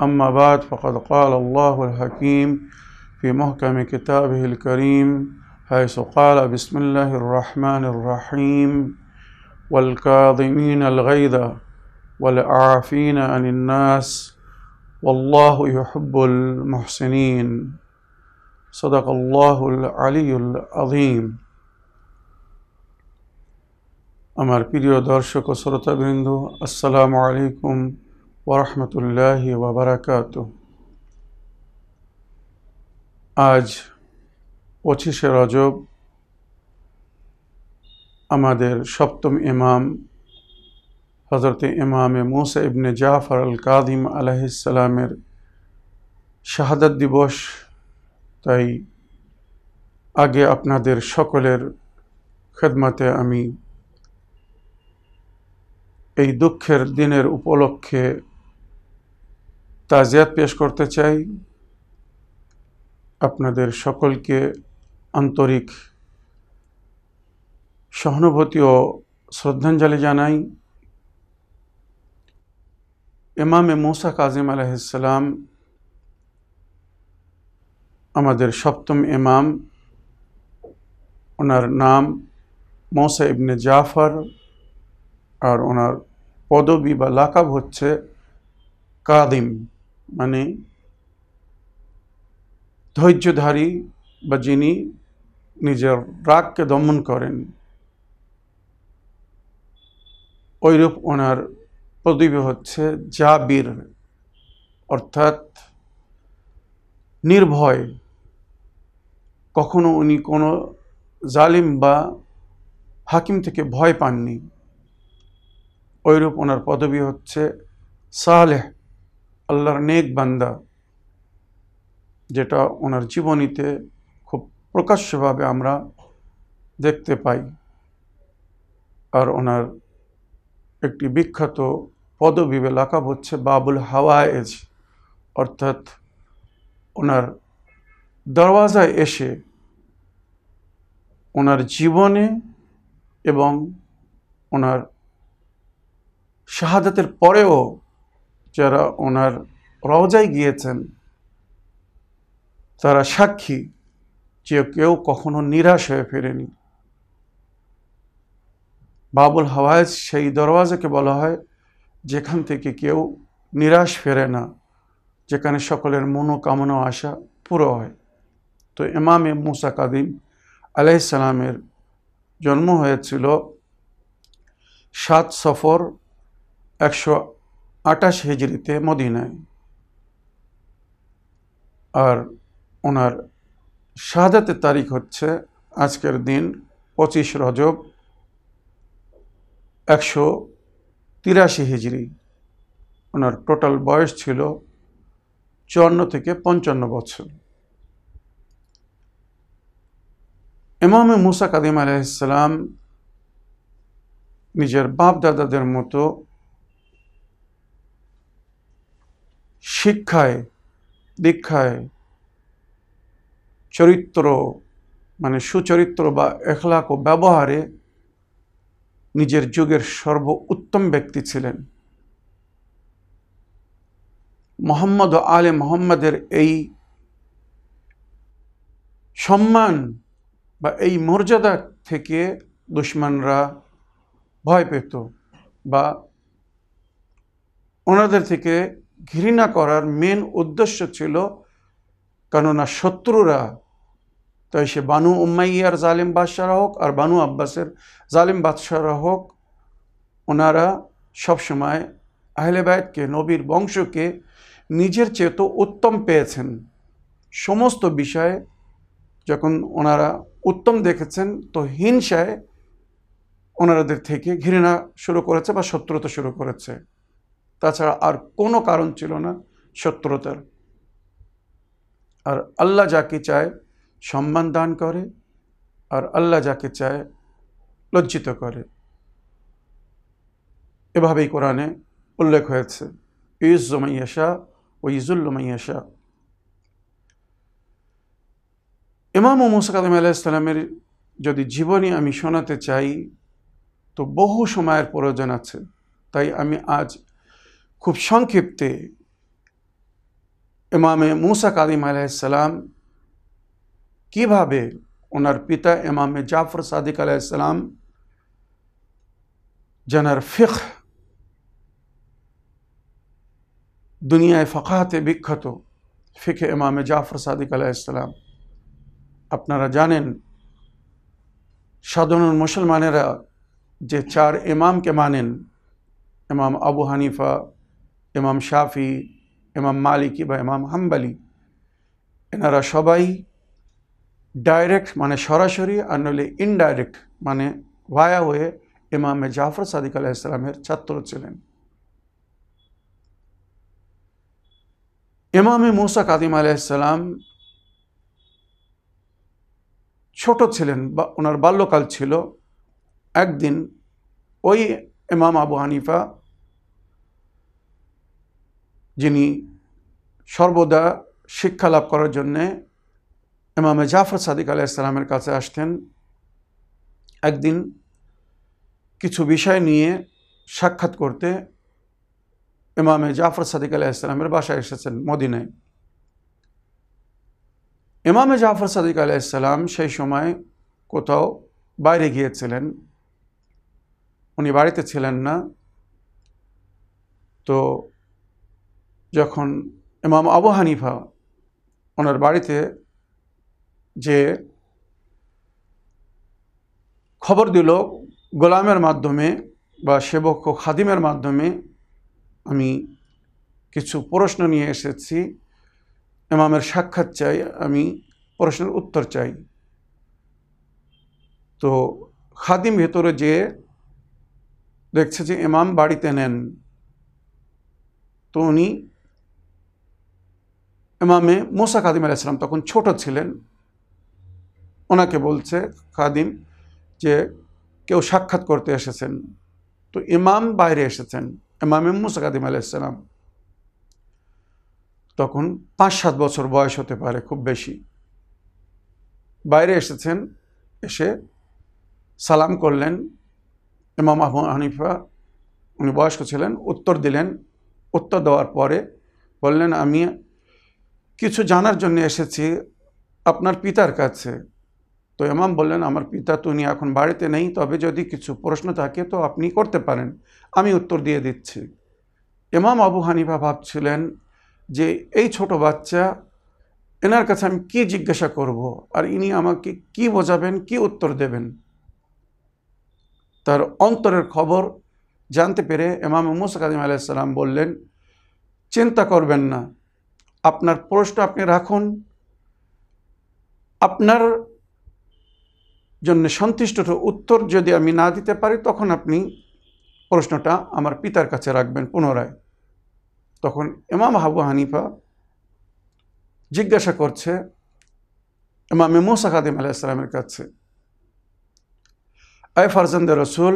أما بعد فقد قال الله الحكيم في محكم كتابه الكريم حيث قال بسم الله الرحمن الرحيم والكاظمين الغيظ والعافين عن الناس والله يحب المحسنين صدق الله العلي العظيم আমার প্রিয় দর্শক ও শ্রোতাবৃন্দ আসসালামু আলাইকুম ওরহমতুল্লাহ ওবরাকাত আজ পঁচিশে রজব আমাদের সপ্তম ইমাম হজরত ইমামে মুসা ইবনে জাফর আল কাদিম আলাহিসাল্লামের শাহাদাত দিবস। তাই আগে আপনাদের সকলের খেদমাতে আমি এই দুঃখের দিনের উপলক্ষে তাজিয়াত পেশ করতে চাই। আপনাদের সকলকে আন্তরিক সহানুভূতি ও শ্রদ্ধাঞ্জলি জানাই। ইমামে মুসা কাজিম আলাইসালাম আমাদের সপ্তম ইমাম। ওনার নাম মৌসা ইবনে জাফর আর ওনার পদবি বা লাকাব হচ্ছে কাদিম। মানে ধৈর্যধারী বা যিনি নিজের রাগকে দমন করেন ওইরূপ ওনার পদবি হচ্ছে জাবির, অর্থাৎ নির্ভয়। কখনো উনি কোনো জালিম বা হাকিম থেকে ভয় পাননি। ওইরূপ ওনার পদবি হচ্ছে সালেহ। আল্লাহর নেক বান্দা, যেটা ওনার জীবনীতে খুব প্রকাশ্যভাবে আমরা দেখতে পাই আর ওনার একটি বিখ্যাত পদবি লাকাব হচ্ছে বাবুল হাওয়ায়েজ। অর্থাৎ ওনার দরওয়াজায় এসে ওনার জীবনে এবং ওনার শাহাদাতের পরেও যারা ওনার রওজায় গিয়েছেন, তারা সাক্ষী যে কেউ কখনো নিরাশ হয়ে ফেরেনি। বাবুল হাওয়াজ সেই দরওয়াজাকে বলা হয়, যেখান থেকে কেউ নিরাশ ফেরে না, যেখানে সকলের মনোকামনা আশা পুরো হয়। তো ইমামে মুসা কাদিম আলাইসালামের জন্ম হয়েছিল সাত সফর একশো আটাশ হিজড়িতে মদিনায়। আর ওনার শাহাদাতের তারিখ হচ্ছে আজকের দিন পঁচিশ রজব একশো তিরাশি হিজড়ি। ওনার টোটাল বয়স ছিল চুয়ান্ন থেকে পঞ্চান্ন বছর। ইমামে মুসা কাদিম আলাইসালাম নিজের বাপ দাদাদের মতো শিক্ষায়, দীক্ষায়, চরিত্র মানে সুচরিত্র বা এখলাক ও ব্যবহারে নিজের যুগের সর্ব উত্তম ব্যক্তি ছিলেন। মোহাম্মদ আলে মোহাম্মদের এই সম্মান বা এই মর্যাদা থেকে দুশ্মনরা ভয় পেত বা ওনাদের থেকে ঘৃণা করার মেন উদ্দেশ্য ছিল, কেননা শত্রুরা তাই সে বানু উম্মাইয়ার জালিম বাদশারা হোক আর বানু আব্বাসের জালিম বাদশারা হোক, ওনারা সবসময় আহলে বায়তকে নবীর বংশকে নিজের চেয়ে তো উত্তম পেয়েছেন। সমস্ত বিষয়ে যখন ওনারা উত্তম দেখেছেন, তো হিংসায় ওনারাদের থেকে ঘৃণা শুরু করেছে বা শত্রুতা শুরু করেছে। তাছাড়া আর কোনো কারণ ছিল না শত্রুতার। আর আল্লাহ যাকে চায় সম্মান দান করে, আর আল্লাহ যাকে চায় লজ্জিত করে। এভাবেই কোরআনে উল্লেখ হয়েছে ইউজ্জমাইয়াশা ও ইজুল্লমাইয়াশা ইমাম মুসাক আদম আলাইসালামের যদি জীবনী আমি শোনাতে চাই, তো বহু সময়ের প্রয়োজন আছে। তাই আমি আজ খুব সংক্ষিপ্তে ইমামে মুসা কাদিম আলাইসালাম কীভাবে ওনার পিতা ইমামে জাফর সাদিক আলাইসালাম যানার ফিখ দুনিয়ায় ফকাহাতে বিখ্যাত ফিখে ইমামে জাফর সাদিক আলাইসালাম আপনারা জানেন, সাধারণ মুসলমানেরা যে চার ইমামকে মানেন, ইমাম আবু হানিফা ইমাম শাফি, ইমাম মালিকি বা ইমাম হাম্বালি, এনারা সবাই ডাইরেক্ট মানে সরাসরি আর নইলে ইনডাইরেক্ট মানে ভায়া হয়ে ইমামে জাফর সাদিক আলাইসালামের ছাত্র ছিলেন। ইমামে মুসা কাদিম আলাইসালাম ছোট ছিলেন বা ওনার বাল্যকাল ছিল। একদিন ওই ইমাম আবু হানিফা যিনি সর্বদা শিক্ষা লাভ করার জন্যে ইমামে জাফর সাদিক আলাইসালামের কাছে আসতেন। একদিন কিছু বিষয় নিয়ে সাক্ষাৎ করতে ইমামে জাফর সাদিক আলাইসালামের বাসায় এসেছেন মদিনায়। ইমামে জাফর সাদিক আলাইসাল্লাম সেই সময় কোথাও বাইরে গিয়েছিলেন। উনি বাড়িতে ছিলেন না। তো যখন ইমাম আবু হানিফা ওনার বাড়িতে যে খবর দিল গোলামের মাধ্যমে বা সেবক ও খাদিমের মাধ্যমে, আমি কিছু প্রশ্ন নিয়ে এসেছি। ইমামের সাক্ষাৎ চাই, আমি প্রশ্নের উত্তর চাই। তো খাদিম ভেতরে যে দেখছে যে ইমাম বাড়িতে নেন, তো উনি ইমামে মোসা খাদিম আলাইসালাম তখন ছোট ছিলেন। ওনাকে বলছে, খাদিম, যে কেউ সাক্ষাৎ করতে এসেছেন, তো ইমাম বাইরে এসেছেন, ইমামে মুসা খাদিম আলাইসালাম তখন পাঁচ সাত বছর বয়স হতে পারে, খুব বেশি। বাইরে এসেছেন, এসে সালাম করলেন। ইমাম আবু হানিফা, উনি বয়স্ক ছিলেন, উত্তর দিলেন। উত্তর দেওয়ার পরে বললেন, আমি কিছু জানার জন্য এসেছি। আপনার পিতার কাছে। তো এমাম বললেন, আমার পিতা তো উনি এখন বাড়িতে নেই, তবে যদি কিছু প্রশ্ন থাকে তো আপনি করতে পারেন। আমি উত্তর দিয়ে দিচ্ছি। এমাম আবু হানিফা ভাবছিলেন যে, এই ছোট বাচ্চা, এনার কাছে আমি কি জিজ্ঞাসা করব? আর ইনি আমাকে কি বোঝাবেন, কি উত্তর দেবেন? তার অন্তরের খবর জানতে পেরে এমাম মুসা কাদিম আলাইসাল্লাম বললেন, চিন্তা করবেন না আপনার প্রশ্ন আপনি রাখুন। আপনার জন্য সন্তুষ্ট উত্তর যদি আমি না দিতে পারি, তখন আপনি প্রশ্নটা আমার পিতার কাছে রাখবেন পুনরায়। তখন ইমাম হাবু হানিফা জিজ্ঞাসা করছে, ইমামে মুসা খাদিম আলাইসালামের কাছে, আয় ফারজান্দ রসুল,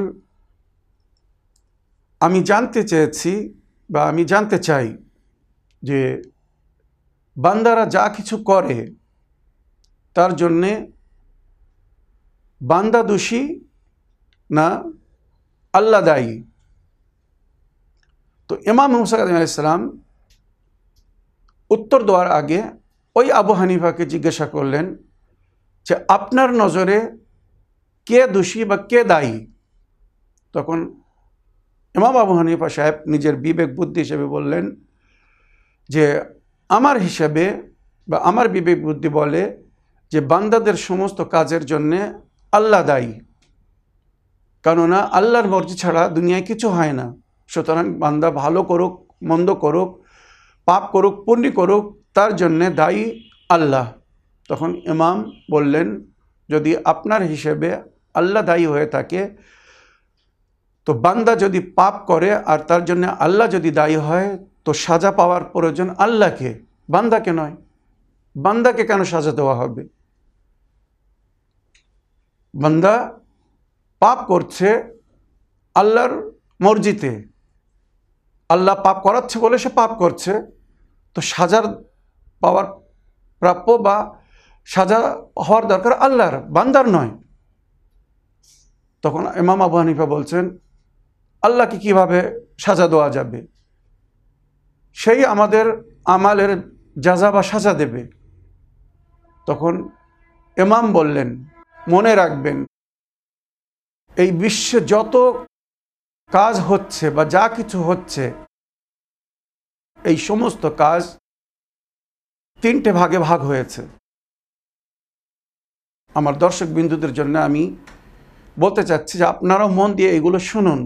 আমি জানতে চেয়েছি বা আমি জানতে চাই যে বান্দারা যা কিছু করে, তার জন্যে বান্দা দোষী না আল্লাহ দায়ী। তো ইমাম মুসাদ আলাইসালাম উত্তর দেওয়ার আগে ওই আবু হানিফাকে জিজ্ঞাসা করলেন যে, আপনার নজরে কে দোষী বা কে দায়ী? তখন ইমাম আবু হানিফা সাহেব নিজের বিবেক বুদ্ধি হিসেবে বললেন যে আমার হিসাবে বা আমার বিবেক বুদ্ধি বলে যে বান্দাদের সমস্ত কাজের জন্যে আল্লাহ দায়ী। কেননা আল্লাহর মর্জি ছাড়া দুনিয়ায় কিছু হয় না। সুতরাং বান্দা ভালো করুক, মন্দ করুক, পাপ করুক, পুণ্য করুক, তার জন্যে দায়ী আল্লাহ। তখন ইমাম বললেন, যদি আপনার হিসেবে আল্লাহ দায়ী হয়ে থাকে, তো বান্দা যদি পাপ করে আর তার জন্য আল্লাহ যদি দায়ী হয় তো সাজা পাওয়ার প্রয়োজন আল্লাহকে, বান্দাকে নয়। বান্দাকে কেন সাজা দেওয়া হবে? বান্দা পাপ করছে আল্লাহর মর্জিতে। আল্লাহ পাপ করাচ্ছে বলে সে পাপ করছে। তো সাজার পাওয়ার প্রাপ্য বা সাজা হওয়ার দরকার আল্লাহর, বান্দার নয়। তখন ইমাম আবু হানিফা বলছেন, আল্লাহকে কীভাবে সাজা দেওয়া যাবে? সেই আমাদের আমালের যাজা বা সাজা দেবে। তখন এমাম বললেন, মনে রাখবেন, এই বিশ্বে যত কাজ হচ্ছে বা যা কিছু হচ্ছে, এই সমস্ত কাজ তিনটে ভাগে ভাগ হয়েছে। আমার দর্শক বিন্দুদের জন্য আমি বলতে চাচ্ছি যে আপনারাও মন দিয়ে এগুলো শুনুন।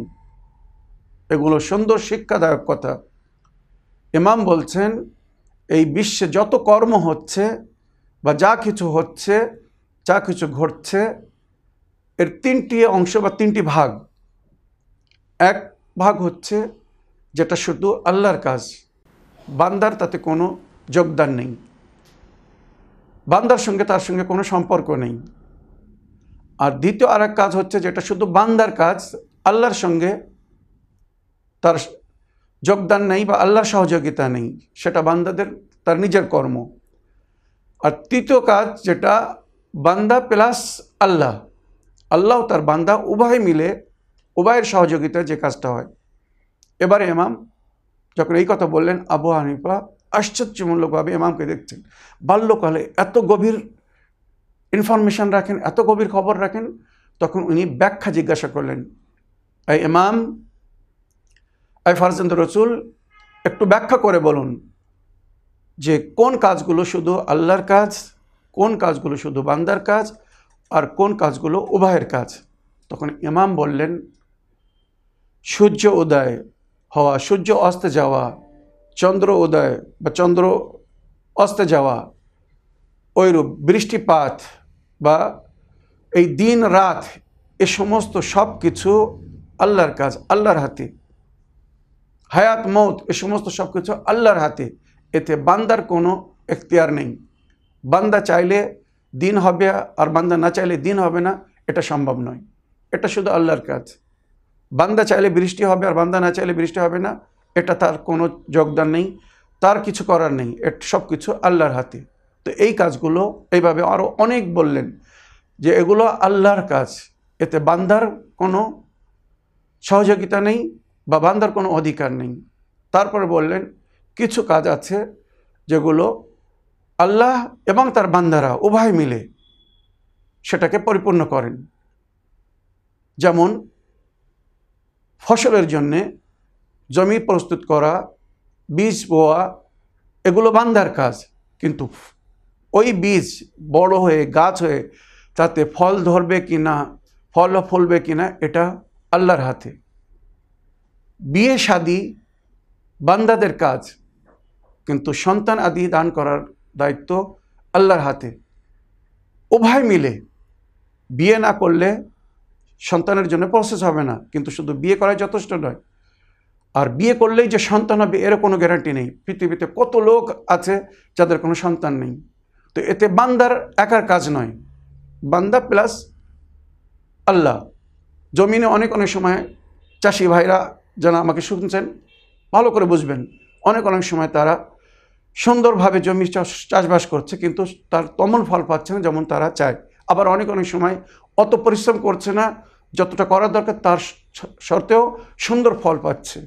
এগুলো সুন্দর শিক্ষাদায়ক কথা। ইমাম বলছেন, এই বিশ্বে যত কর্ম হচ্ছে বা যা কিছু হচ্ছে, যা কিছু ঘটছে, এর তিনটি অংশ বা তিনটি ভাগ। এক ভাগ হচ্ছে যেটা শুধু আল্লাহর কাজ, বান্দার তাতে কোনো যোগদান নেই। বান্দার সঙ্গে তার সঙ্গে কোনো সম্পর্ক নেই। আর দ্বিতীয় আর কাজ হচ্ছে যেটা শুধু বান্দার কাজ, আল্লাহর সঙ্গে তার যোগদান নেই বা আল্লাহর সহযোগিতা নেই, সেটা বান্দাদের, তার নিজের কর্ম। আর তৃতীয় কাজ যেটা, বান্দা প্লাস আল্লাহ। আল্লাহ তার বান্দা উভয় মিলে উভয়ের সহযোগিতায় যে কাজটা হয়। এবারে এমাম যখন এই কথা বললেন, আবু হানিফা আশ্চর্যমূলকভাবে এমামকে দেখছেন। বাল্যকালে এত গভীর ইনফরমেশান রাখেন, এত গভীর খবর রাখেন, তখন উনি ব্যাখ্যা জিজ্ঞাসা করলেন, এই ইমাম আই ফারজান্দ রসুল, একটু ব্যাখ্যা করে বলুন যে কোন কাজগুলো শুধু আল্লাহর কাজ, কোন কাজগুলো শুধু বান্দার কাজ, আর কোন কাজগুলো উভয়ের কাজ। তখন ইমাম বললেন, সূর্য উদয় হওয়া, সূর্য অস্তে যাওয়া, চন্দ্র উদয় বা চন্দ্র অস্তে যাওয়া ওইরূপ বৃষ্টিপাত বা এই দিন রাত এ সমস্ত সব কিছু আল্লাহর কাজ, আল্লাহর হাতে। হায়াত মৌত এ সমস্ত সব কিছু আল্লাহর হাতে। এতে বান্দার কোনো এখতিয়ার নেই। বান্দা চাইলে দিন হবে আর বান্দা না চাইলে দিন হবে না, এটা সম্ভব নয়। এটা শুধু আল্লাহর কাজ। বান্দা চাইলে বৃষ্টি হবে আর বান্দা না চাইলে বৃষ্টি হবে না, এটা তার কোনো যোগদান নেই, তার কিছু করার নেই সব কিছু আল্লাহর হাতে। তো এই কাজগুলো এইভাবে আরও অনেক বললেন যে এগুলো আল্লাহর কাজ। এতে বান্দার কোনো সহযোগিতা নেই বা বান্দার কোনো অধিকার নেই। তারপরে বললেন, কিছু কাজ আছে যেগুলো আল্লাহ এবং তার বান্দারা উভয় মিলে সেটাকে পরিপূর্ণ করেন। যেমন ফসলের জন্যে জমি প্রস্তুত করা, বীজ বোয়া, এগুলো বান্দার কাজ। কিন্তু ওই বীজ বড় হয়ে, গাছ হয়ে তাতে ফল ধরবে কি না ফল ফলবে কি না এটা আল্লাহর হাতে। বিয়ে, শাদি, বান্দাদের কাজ, কিন্তু সন্তান আদি দান করার দায়িত্ব আল্লাহর হাতে। উভয় মিলে বিয়ে না করলে সন্তানের জন্য প্রসেস হবে না, কিন্তু শুধু বিয়ে করাই যথেষ্ট নয়। আর বিয়ে করলেই যে সন্তান হবে এর কোনো গ্যারান্টি নেই। পৃথিবীতে কত লোক আছে যাদের কোনো সন্তান নেই। তো এতে বান্দার একার কাজ নয়। বান্দা প্লাস আল্লাহ। জমিনে অনেক অনেক সময় চাষি ভাইরা যারা আমাকে শুনছেন, ভালো করে বুঝবেন। অনেক অনেক সময় তারা সুন্দরভাবে জমি চাষ, চাষবাস করছে, কিন্তু তার তমল ফল পাচ্ছে না যেমন তারা চায়। আবার অনেক অনেক সময় অত পরিশ্রম করছে না, যতটা করার দরকার তার সত্ত্বেও সুন্দর ফল পাচ্ছে।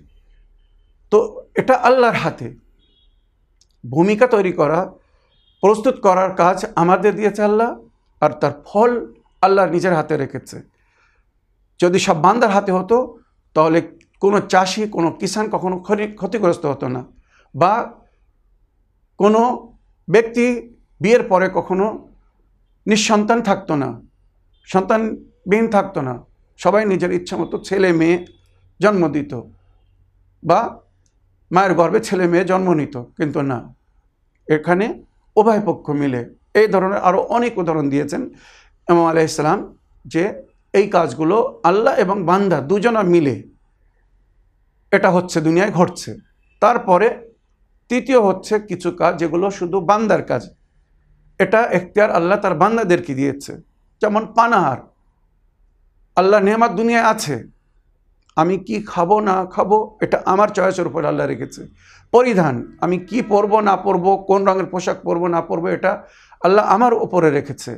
তো এটা আল্লাহর হাতে। ভূমিকা তৈরি করা, প্রস্তুত করার কাজ আমাদের দিয়েছে আল্লাহ, আর তার ফল আল্লাহ নিজের হাতে রেখেছে। যদি সব বান্দার হাতে হতো, তাহলে কোনো চাষি, কোনো কিষান কখনো ক্ষতিগ্রস্ত হতো না বা কোনো ব্যক্তি বিয়ের পরে কখনো নিঃসন্তান থাকতো না, সন্তানবিহীন থাকতো না, সবাই নিজের ইচ্ছা মতো ছেলে মেয়ে জন্ম দিত বা মায়ের গর্ভে ছেলে মেয়ে জন্ম নিত, কিন্তু না। এখানে উভয় পক্ষ মিলে এই ধরনের আরও অনেক উদাহরণ দিয়েছেন ইমাম আলাইসালাম যে এই কাজগুলো আল্লাহ এবং বান্দা দুজনা মিলে এটা হচ্ছে দুনিয়ায় ঘটছে। তারপরে তৃতীয় হচ্ছে কিছু কাজ যেগুলো শুধু বান্দার কাজ। এটা এখতিয়ার আল্লাহ তার বান্দাদেরকে দিয়েছে। যেমন পানাহার। আল্লাহ নেমাত দুনিয়ায় আছে। আমি কি খাব, না খাব, এটা আমার চয়েসের উপর আল্লাহ রেখেছে। পরিধান। আমি কি পরবো, না পরবো, কোন রঙের পোশাক পরবো, না পরবো, এটা আল্লাহ আমার উপরে রেখেছে।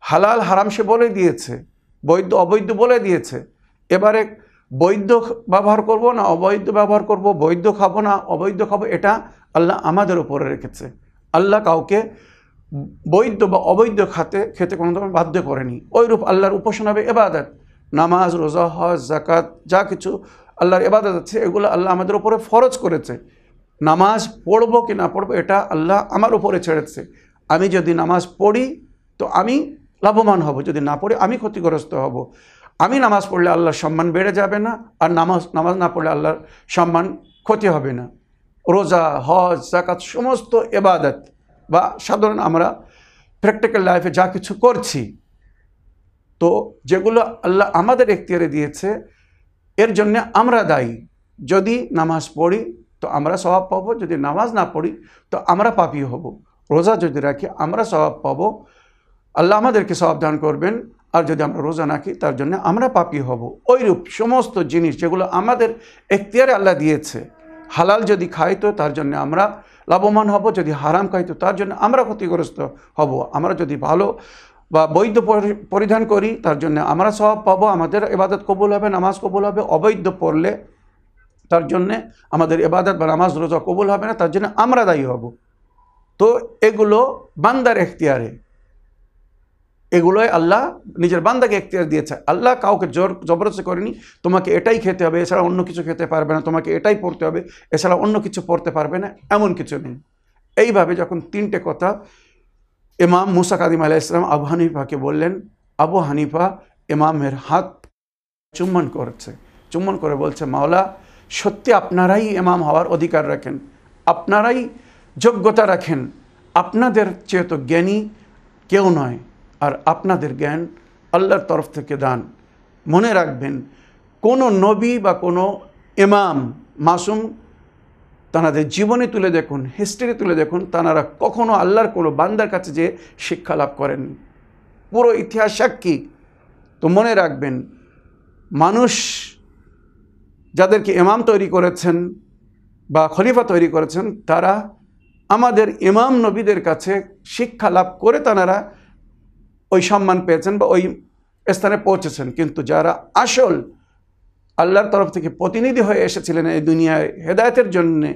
হালাল, হারাম সে বলে দিয়েছে। বৈধ, অবৈধ বলে দিয়েছে। এবারে বৈধ ব্যবহার করব না, অবৈধ ব্যবহার করব, বৈধ খাব না, অবৈধ খাব, এটা আল্লাহ আমাদের উপরে রেখেছে। আল্লাহ কাউকে বৈধ বা অবৈধ খাতে, খেতে কোনো ধরনের বাধ্য করেনি। ওইরূপ আল্লাহর উপাসনা হবে এবাদত, নামাজ, রোজা, হজ জাকাত যা কিছু আল্লাহর এবাদত আছে, এগুলো আল্লাহ আমাদের উপরে ফরজ করেছে। নামাজ পড়ব কি না পড়ব, এটা আল্লাহ আমার উপরে ছেড়েছে। আমি যদি নামাজ পড়ি, তো আমি লাভবান হব, যদি না পড়ি, আমি ক্ষতিগ্রস্ত হব। আমি নামাজ পড়লে আল্লাহর সম্মান বেড়ে যাবে না, আর নামাজ নামাজ না পড়লে আল্লাহর সম্মান ক্ষতি হবে না। রোজা, হজ জাকাত সমস্ত এবাদত বা সাধারণ আমরা প্র্যাকটিক্যাল লাইফে যা কিছু করছি, তো যেগুলো আল্লাহ আমাদের এখতিয়ারে দিয়েছে, এর জন্য আমরা দায়ী। যদি নামাজ পড়ি, তো আমরা স্বভাব পাবো, যদি নামাজ না পড়ি, তো আমরা পাপি হব। রোজা যদি রাখি, আমরা স্বভাব পাবো। আল্লাহ আমাদেরকে স্বভাব দান করবেন। আর যদি আমরা রোজা রাখি, তার জন্য আমরা পাপি হব। ওইরূপ সমস্ত জিনিস যেগুলো আমাদের এখতিয়ারে আল্লাহ দিয়েছে, হালাল যদি খাই তো তার জন্য আমরা লাভবান হব, যদি হারাম খাই তো তার জন্য আমরা ক্ষতিগ্রস্ত হব। আমরা যদি ভালো বা বৈধ পরিধান করি, তার জন্য আমরা স্বভাব পাবো, আমাদের এবাদত কবুল হবে, নামাজ কবুল হবে, অবৈধ পড়লে তার জন্যে আমাদের এবাদত বা নামাজ রোজা কবুল হবে না, তার জন্য আমরা দায়ী হব। তো এগুলো বান্দার এখতিয়ারে। এগুলোই আল্লাহ নিজের বান্দাকে এখতিয়ার দিয়েছে। আল্লাহ কাউকে জোর, জবরদস্তি করেনি। তোমাকে এটাই খেতে হবে, এছাড়া অন্য কিছু খেতে পারবে না। তোমাকে এটাই পড়তে হবে, এছাড়া অন্য কিছু পড়তে পারবে না। এমন কিছু নেই। এইভাবে যখন তিনটে কথা ইমাম মুসা কাদিম আলাহ ইসলাম আবু হানিফাকে বললেন, আবু হানিফা ইমামের হাত চুম্বন করছে। চুম্বন করে বলছে, মাওলা, সত্যি আপনারাই ইমাম হওয়ার অধিকার রাখেন। আপনারাই যোগ্যতা রাখেন। আপনাদের চেয়ে তো জ্ঞানী কেউ নয়। আর আপনাদের জ্ঞান আল্লাহর তরফ থেকে দান। মনে রাখবেন, কোনো নবী বা কোনো ইমাম, মাসুম তাঁদের জীবনে তুলে দেখুন হিস্ট্রি তুলে দেখুন তাঁরা কখনো আল্লাহর কোনো বান্দার কাছে যে শিক্ষা লাভ করেন পুরো ইতিহাস সাক্ষী। তো মনে রাখবেন, মানুষ যাদেরকে ইমাম তৈরি করেছেন বা খলিফা তৈরি করেছেন, তারা আমাদের ইমাম নবীদের কাছে শিক্ষা লাভ করে তাঁরা ওই সম্মান পেয়েছেন বা ওই স্থানে পৌঁছেছেন। কিন্তু যারা আসল আল্লাহর তরফ থেকে প্রতিনিধি হয়ে এসেছিলেন এই দুনিয়ায় হেদায়তের জন্যে,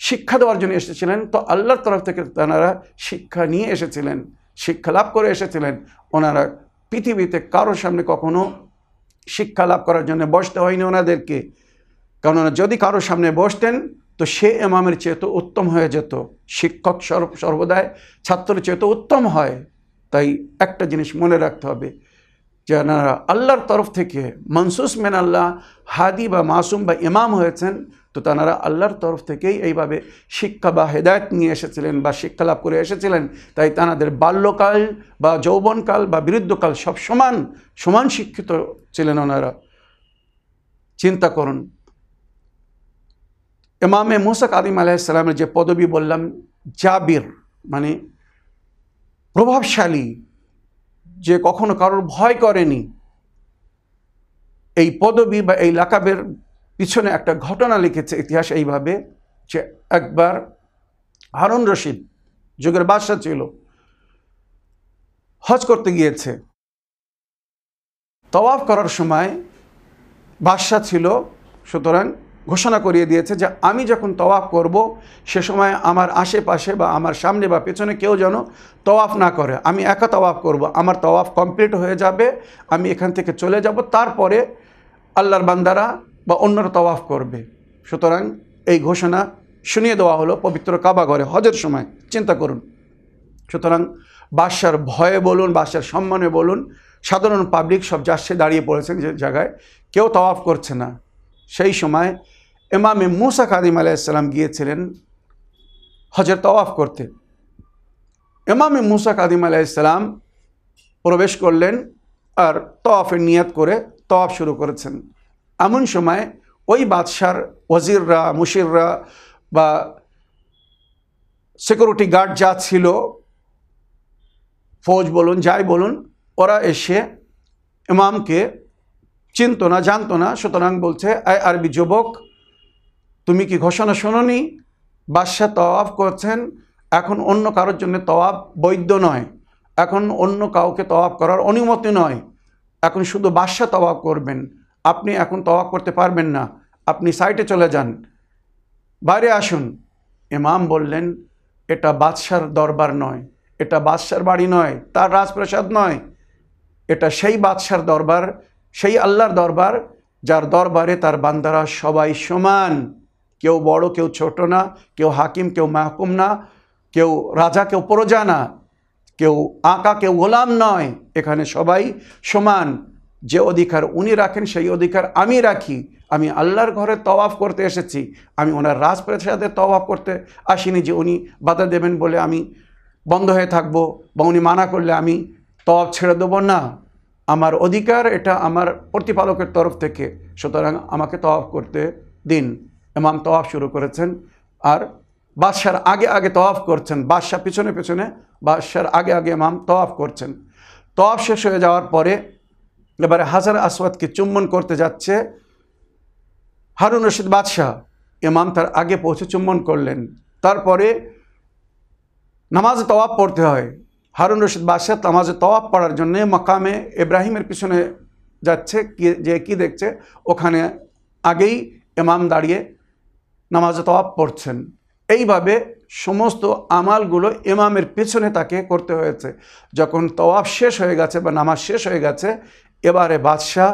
শিক্ষা দেওয়ার জন্য এসেছিলেন, তো আল্লাহর তরফ থেকে তারা শিক্ষা নিয়ে এসেছিলেন, শিক্ষা লাভ করে এসেছিলেন। ওনারা পৃথিবীতে কারোর সামনে কখনো শিক্ষা লাভ করার জন্য বসতে হয়নি ওনাদেরকে। কেননা যদি কারোর সামনে বসতেন, তো সে এমামের চেয়ে তো উত্তম হয়ে যেত। শিক্ষক সর্বদাই ছাত্রের চেয়ে তো উত্তম হয়। তাই একটা জিনিস মনে রাখতে হবে যারা আল্লাহর তরফ থেকে মনসুস মেন আল্লাহ, হাদি বা মাসুম বা ইমাম হয়েছেন, তো তারা আল্লাহর তরফ থেকেই এইভাবে শিক্ষা বা হেদায়ত নিয়ে এসেছিলেন বা শিক্ষা লাভ করে এসেছিলেন। তাই তাঁদের বাল্যকাল বা যৌবনকাল বা বিরুদ্ধকাল সব সমান সমান শিক্ষিত ছিলেন ওনারা। চিন্তা করুন। ইমামে মুসাক আদিম আলাইসালামের যে পদবি বললাম, জাবির মানে প্রভাবশালী যে কখনো কারোর ভয় করেনি, এই পদবি বা এই লাকাবের পিছনে একটা ঘটনা লিখেছে ইতিহাস এইভাবে যে একবার হারুন রশিদ, যুগের বাদশাহ ছিল, হজ করতে গিয়েছে। তওয়াফ করার সময় বাদশাহ ছিল, সুতরাং ঘোষণা করিয়ে দিয়েছে যে আমি যখন তওয়াফ করব, সে সময় আমার আশেপাশে বা আমার সামনে বা পেছনে কেউ যেন তওয়াফ না করে। আমি একা তওয়াফ করব, আমার তওয়াফ কমপ্লিট হয়ে যাবে, আমি এখান থেকে চলে যাব, তারপরে আল্লাহর বান্দারা বা অন্যরা তওয়াফ করবে। সুতরাং এই ঘোষণা শুনিয়ে দেওয়া হলো পবিত্র কাবা ঘরে, হজের সময়। চিন্তা করুন। সুতরাং বাদশার ভয়ে বলুন, বাদশার সম্মানে বলুন, সাধারণ পাবলিক সব যাচ্ছে দাঁড়িয়ে পড়েছেন যে জায়গায়, কেউ তওয়াফ করছে না। সেই সময় এমামে মুসা কাদিম আলাইসাল্লাম গিয়েছিলেন হজের তওয়াফ করতে। এমামে মুসা কাদিম আলাইসাল্লাম প্রবেশ করলেন আর তওয়াফের নিয়াত করে তওয়াফ শুরু করেছেন। এমন সময় ওই বাদশার ওজিররা মুশিররা বা সিকিউরিটি গার্ড যা ছিল, ফৌজ বলুন, যাই বলুন, ওরা এসে ইমামকে চিনত না, জানতো না, সুতরাং বলছে, আয় আরবি যুবক তুমি কি ঘোষণা শোনোনি? বাদশাহ তওয়াব করছেন, এখন অন্য কারোর জন্য তওয়াব বৈধ নয়। এখন অন্য কাউকে তওয়াব করার অনুমতি নয়। এখন শুধু বাদশাহ তওয়াব করবেন। আপনি এখন তওয়াফ করতে পারবেন না। আপনি সাইটে চলে যান। বাইরে আসুন। ইমাম বললেন, এটা বাদশার দরবার নয়। এটা বাদশার বাড়ি নয়। তার রাজপ্রাসাদ নয়। এটা সেই বাদশার দরবার, সেই আল্লাহর দরবার, যার দরবারে তার বান্দারা সবাই সমান। কেউ বড়, কেউ ছোট না, কেউ হাকিম, কেউ মাহকুম না, কেউ রাজা, কেউ প্রজা না, কেউ আঁকা, কেউ গোলাম নয়। এখানে সবাই সমান। যে অধিকার উনি রাখেন, সেই অধিকার আমি রাখি। আমি আল্লাহর ঘরে তওয়াফ করতে এসেছি। আমি ওনার রাজপ্রাসাদে তওয়াফ করতে আসিনি যে উনি বাধা দেবেন বলে আমি বন্ধ হয়ে থাকব বা উনি মানা করলে আমি তওয়াফ ছেড়ে দেবো না। আমার অধিকার এটা আমার প্রতিপালকের তরফ থেকে। সুতরাং আমাকে তওয়াফ করতে দিন। এমাম তওয়াফ শুরু করেছেন আর বাদশার আগে আগে তওয়াফ করছেন, বাদশাহ পিছনে পিছনে বাদশার আগে আগে এমাম তওয়াফ করছেন। তওয়াফ শেষ হয়ে যাওয়ার পরে এবারে হাজার আসওয়াদকে চুম্বন করতে যাচ্ছে হারুন রশিদ বাদশাহ। ইমাম তার আগে পৌঁছে চুম্বন করলেন। তারপরে নামাজে তওয়াব পড়তে হয়। হারুন রশিদ বাদশাহ নামাজে তওয়াব পড়ার জন্যে মকামে ইব্রাহিমের পিছনে যাচ্ছে, কি যে কি দেখছে, ওখানে আগেই এমাম দাঁড়িয়ে নামাজে তওয়াব পড়ছেন। এইভাবে সমস্ত আমালগুলো ইমামের পেছনে তাকে করতে হয়েছে। যখন তওয়াব শেষ হয়ে গেছে বা নামাজ শেষ হয়ে গেছে, এবারে বাদশাহ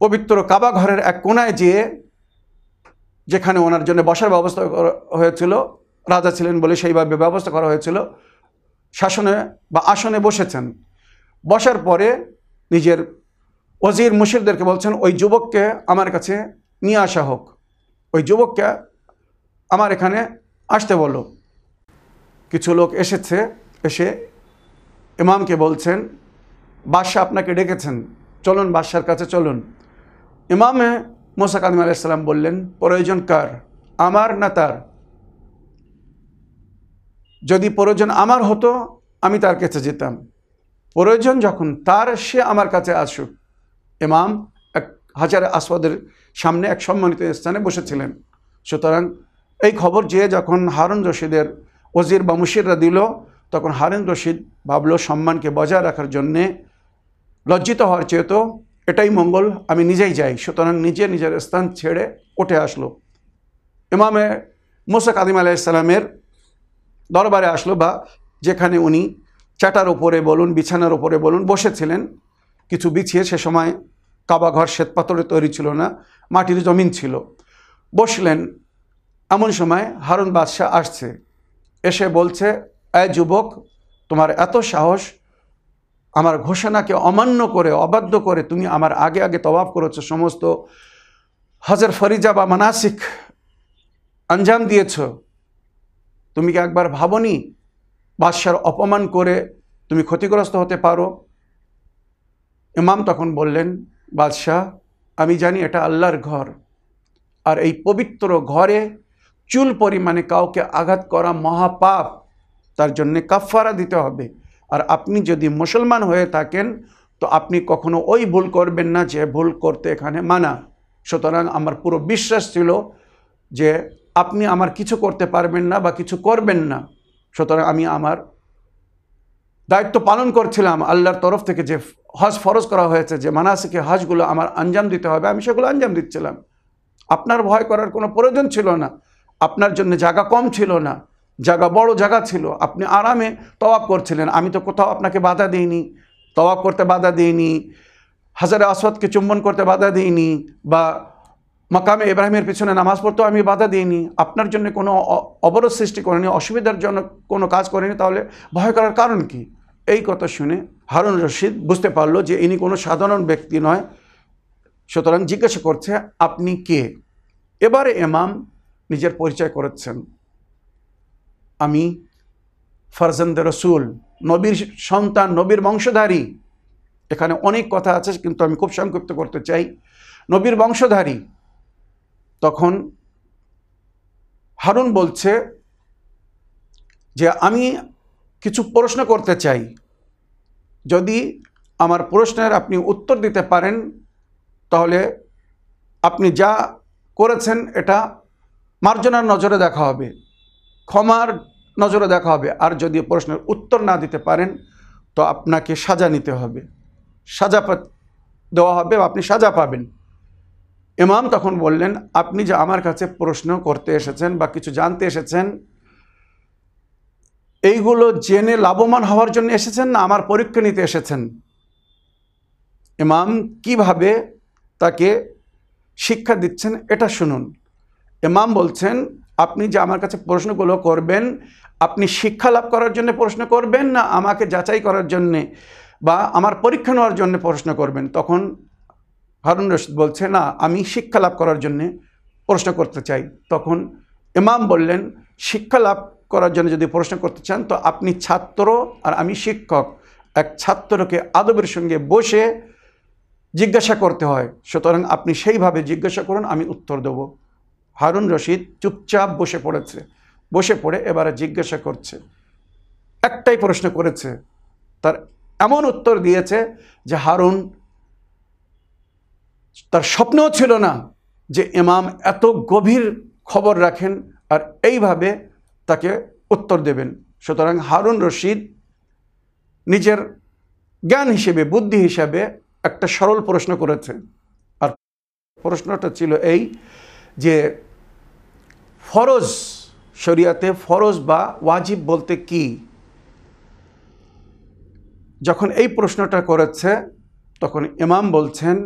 পবিত্র কাবা ঘরের এক কোনায় যেয়ে যেখানে ওনার জন্য বসার ব্যবস্থা হয়েছিল, রাজা ছিলেন বলে সেইভাবে ব্যবস্থা করা হয়েছিল, শাসনে বা আসনে বসেছেন। বসার পরে নিজের ওজির মুশিরদেরকে বলছেন, ওই যুবককে আমার কাছে নিয়ে আসা হোক। ওই যুবককে আমার এখানে আসতে বলো। কিছু লোক এসেছে, এসে ইমামকে বলছেন, বাদশাহ আপনাকে ডেকেছেন, চলুন বাদশার কাছে চলুন। ইমামে মোসা কাদিম আলাইসাল্লাম বললেন, প্রয়োজন কার? আমার না তার? যদি প্রয়োজন আমার হতো, আমি তার কাছে যেতাম। প্রয়োজন যখন তার, সে আমার কাছে আসুক। ইমাম এক হাজার আসওয়াদের সামনে এক সম্মানিত স্থানে বসেছিলেন। সুতরাং এই খবর যে যখন হারুন রশিদের ওজির বা মুশিররা দিল, তখন হারুন রশিদ ভাবল, সম্মানকে বজায় রাখার জন্যে লজ্জিত হওয়ার চেয়ে তো এটাই মঙ্গল, আমি নিজেই যাই। সুতরাং নিজে নিজের স্থান ছেড়ে উঠে আসলো। ইমামে মোসা কাদিম আলাইসাল্লামের দরবারে আসলো বা যেখানে উনি চাটার ওপরে বলুন, বিছানার ওপরে বলুন বসেছিলেন। কিছু বিছিয়ে সে সময় কাবা ঘর শ্বেতপাথরে তৈরি ছিল না, মাটির জমিন ছিল। বসলেন, এমন সময় হারুন বাদশাহ আসছে, এসে বলছে, এ যুবক, তোমার এত সাহস, আমার ঘোষণাকে অমান্য করে, অবাধ্য করে তুমি আমার আগে আগে তবাব করেছ, সমস্ত হজর ফরিজা বা মানাসিক আঞ্জাম দিয়েছ। তুমি কি একবার ভাবনি বাদশার অপমান করে তুমি ক্ষতিগ্রস্ত হতে পারো? ইমাম তখন বললেন বাদশাহ, আমি জানি এটা আল্লাহর ঘর। আর এই পবিত্র ঘরে চুল পরিমাণে কাউকে আঘাত করা মহাপাপ, তার জন্যে কাফারা দিতে হবে। আর আপনি যদি মুসলমান হয়ে থাকেন, তো আপনি কখনো ওই ভুল করবেন না যে ভুল করতে এখানে মানা। সুতরাং আমার পুরো বিশ্বাস ছিল যে আপনি আমার কিছু করতে পারবেন না বা কিছু করবেন না। সুতরাং আমি আমার দায়িত্ব পালন করছিলাম আল্লাহর তরফ থেকে যে হজ ফরজ করা হয়েছে, যে মানাসিকে হজগুলো আমার আঞ্জাম দিতে হবে, আমি সেগুলো আঞ্জাম দিচ্ছিলাম। আপনার ভয় করার কোনো প্রয়োজন ছিল না। আপনার জন্য জায়গা কম ছিল না। জায়গা বড় জায়গা ছিল। আপনি আরামে তওয়াব করছিলেন। আমি তো কোথাও আপনাকে বাধা দিইনি। তওয়াব করতে বাধা দিইনি। হাজারে আসওয়াদকে চুম্বন করতে বাধা দিইনি বা মাকামে ইব্রাহিমের পিছনে নামাজ পড়তেও আমি বাধা দিইনি। আপনার জন্য কোনো অবরোধ সৃষ্টি করিনি, অসুবিধার জন্য কোনো কাজ করিনি, তাহলে ভয় করার কারণ কি? এই কথা শুনে হারুন রশিদ বুঝতে পারল যে ইনি কোনো সাধারণ ব্যক্তি নয়। সুতরাং জিজ্ঞাসা করছে, আপনি কে? এবারে এমাম নিজের পরিচয় করেছেন। আমি ফারজান্দ রসুল, নবীর সন্তান, নবীর বংশধারী। এখানে অনেক কথা আছে, কিন্তু আমি খুব সংক্ষিপ্ত করতে চাই। নবীর বংশধারী। তখন হারুন বলছে যে, আমি কিছু প্রশ্ন করতে চাই। যদি আমার প্রশ্নের আপনি উত্তর দিতে পারেন, তাহলে আপনি যা করেছেন এটা মার্জনার নজরে দেখা হবে, ক্ষমার নজরে দেখা হবে। আর যদি প্রশ্নের উত্তর না দিতে পারেন, তো আপনাকে সাজা নিতে হবে। সাজা দেওয়া হবে আপনি সাজা পাবেন। ইমাম তখন বললেন, আপনি যে আমার কাছে প্রশ্ন করতে এসেছেন বা কিছু জানতে এসেছেন এইগুলো জেনে লাভবান হওয়ার জন্য এসেছেন না? আমার পরীক্ষা নিতে এসেছেন। ইমাম কীভাবে তাকে শিক্ষা দিচ্ছেন এটা শুনুন। ইমাম বলছেন, আপনি যে আমার কাছে প্রশ্নগুলো করবেন, আপনি শিক্ষা লাভ করার জন্য প্রশ্ন করবেন না আমাকে যাচাই করার জন্যে বা আমার পরীক্ষা নেওয়ার জন্য প্রশ্ন করবেন? তখন হারুন রশিদ বলছে, না, আমি শিক্ষা লাভ করার জন্যে প্রশ্ন করতে চাই। তখন ইমাম বললেন, শিক্ষা লাভ করার জন্য যদি প্রশ্ন করতে চান, তো আপনি ছাত্র আর আমি শিক্ষক। এক ছাত্রকে আদবের সঙ্গে বসে জিজ্ঞাসা করতে হয়, সুতরাং আপনি সেইভাবে জিজ্ঞাসা করুন, আমি উত্তর দেব। হারুন রশিদ চুপচাপ বসে পড়েছে, বসে পড়ে এবারে জিজ্ঞাসা করছে। একটাই প্রশ্ন করেছে, তার এমন উত্তর দিয়েছে যে হারুন, তার স্বপ্নও ছিল না যে ইমাম এত গভীর খবর রাখেন, আর এইভাবে উত্তর দেবেন। সুতরাং হারুন রশিদ নিজের জ্ঞান হিসেবে, বুদ্ধি হিসাবে একটা সরল প্রশ্ন করেছে। আর প্রশ্নটা ছিল এই যে, ফরজ শরিয়াতে ফরজ বা ওয়াজিব বলতে কি? যখন এই প্রশ্নটা করেছে, তখন ইমাম বলছেন,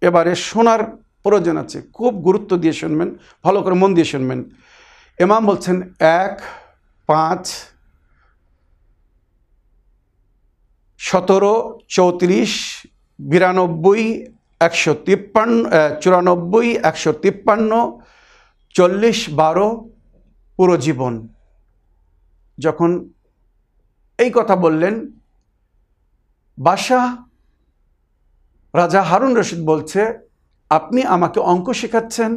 এবারে শোনার প্রয়োজন আছে। খুব গুরুত্ব দিয়ে শুনবেন, ভালো করে মন দিয়ে শুনবেন। ইমাম বলছেন এক, পাঁচ, সতেরো, চৌত্রিশ, বিরানব্বই, একশো তিপ্পান্ন চুরানব্বই, একশো তিপ্পান্ন, চল্লিশ, বারো, পুরো জীবন। যখন এই কথা বললেন, বাদশাহ রাজা হারুন রশিদ বলছে, আপনি আমাকে অঙ্ক শেখাচ্ছেন?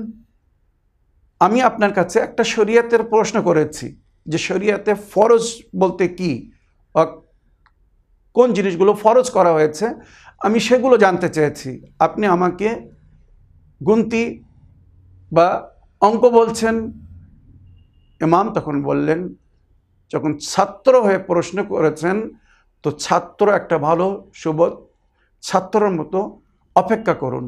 আমি আপনার কাছে একটা শরিয়াতের প্রশ্ন করেছি যে শরিয়াতে ফরজ বলতে কি? কোন জিনিসগুলো ফরজ করা হয়েছে? আমি সেগুলো জানতে চেয়েছি। আপনি আমাকে গুনতি বা অঙ্ক বলছেন। ইমাম তখন বললেন, যখন ছাত্র হয়ে প্রশ্ন করেছেন, তো ছাত্র একটা ভালো, সুবোধ ছাত্রর মতো অপেক্ষা করুন।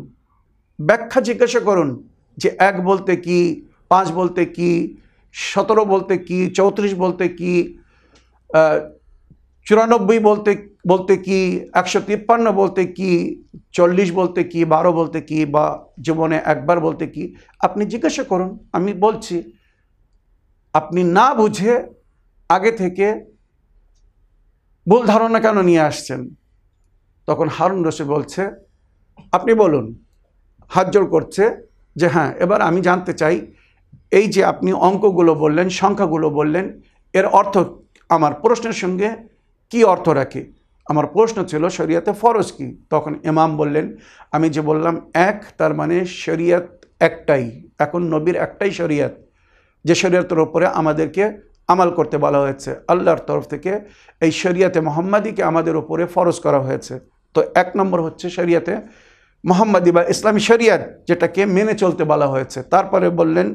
ব্যাখ্যা জিজ্ঞাসা করুন যে এক বলতে কি? পাঁচ বলতে কি, সতেরো বলতে কি, চৌত্রিশ বলতে কি চুরানব্বই বলতে বলতে কি, একশো তিপ্পান্ন বলতে কি, চল্লিশ বলতে কি, বারো বলতে কি, বা জীবনে একবার বলতে কি, আপনি জিজ্ঞাসা করুন, আমি বলছি, আপনি না বুঝে আগে থেকে ভুল ধারণা কেন নিয়ে আসছেন? তখন হারুন রশিদ বলছে, আপনি বলুন হাত জোড় করছে যে হ্যাঁ এবার আমি জানতে চাই এই যে আপনি অঙ্কগুলো বললেন, সংখ্যাগুলো বললেন, এর অর্থ আমার প্রশ্নের সঙ্গে কি অর্থ রাখে? আমার প্রশ্ন ছিল শরিয়াতে ফরজ কি? তখন ইমাম বললেন, আমি যে বললাম এক, তার মানে শরিয়াত একটাই। এখন নবীর একটাই শরিয়াত, যে শরিয়াতের ওপরে আমাদেরকে আমাল করতে বলা হয়েছে। আল্লাহর তরফ থেকে এই শরিয়াতে মোহাম্মদীকে আমাদের ওপরে ফরজ করা হয়েছে। তো এক নম্বর হচ্ছে শরিয়াতে মোহাম্মদী বা ইসলামী শরিয়াত, যেটাকে মেনে চলতে বলা হয়েছে। তারপরে বললেন,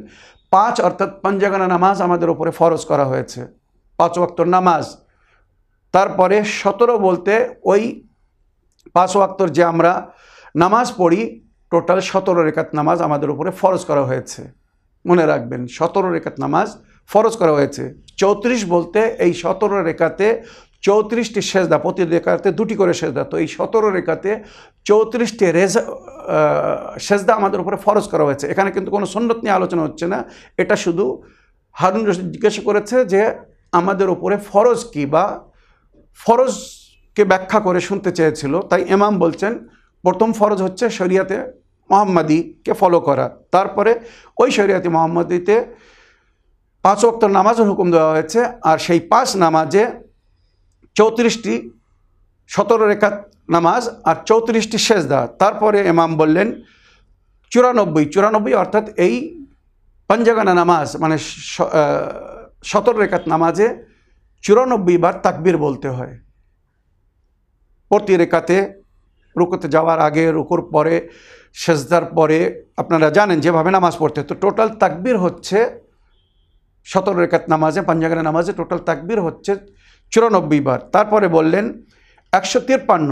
পাঁচ অর্থাৎ পঞ্জাগানা নামাজ আমাদের ওপরে ফরজ করা হয়েছে। পাঁচ ওয়াক্তর নামাজ। তারপরে সতেরো বলতে ওই পাঁচ ওয়াক্তর যে আমরা নামাজ পড়ি, টোটাল সতেরো রেখাত নামাজ আমাদের উপরে ফরজ করা হয়েছে। মনে রাখবেন, সতেরো রেখাত নামাজ ফরজ করা হয়েছে। চৌত্রিশ বলতে এই সতেরো রেখাতে চৌত্রিশটি সেজদা প্রতি রেখাতে, দুটি করে সেজদা। তো এই সতেরো রেখাতে চৌত্রিশটি রেজা সেজদা আমাদের উপরে ফরজ করা হয়েছে। এখানে কিন্তু কোনো সন্ন্যত নিয়ে আলোচনা হচ্ছে না। এটা শুধু হারুন রশিদ জিজ্ঞাসা করেছে যে আমাদের উপরে ফরজ কি বা ফরজকে ব্যাখ্যা করে শুনতে চেয়েছিল। তাই ইমাম বলছেন, প্রথম ফরজ হচ্ছে শরিয়াতে মোহাম্মদীকে ফলো করা। তারপরে ওই শরিয়াতে মোহাম্মদীতে পাঁচ ওয়াক্ত নামাজের হুকুম দেওয়া হয়েছে। আর সেই পাঁচ নামাজে চৌত্রিশটি সতেরো রেখাত নামাজ আর চৌত্রিশটি সেজদা। তারপরে এমাম বললেন, চুরানব্বই চুরানব্বই অর্থাৎ এই পঞ্জাগানা নামাজ মানে সতেরো রেখাত নামাজে চুরানব্বই বার তাকবির বলতে হয়। প্রতি রেখাতে রুকুতে যাওয়ার আগে, রুকুর পরে, সেজদার পরে আপনারা জানেন যেভাবে নামাজ পড়তে তো টোটাল তাকবির হচ্ছে সতেরো রেখাত নামাজে, পাঞ্জাগানা নামাজে টোটাল তাকবির হচ্ছে চুরানব্বই বার। তারপরে বললেন একশো তিপ্পান্ন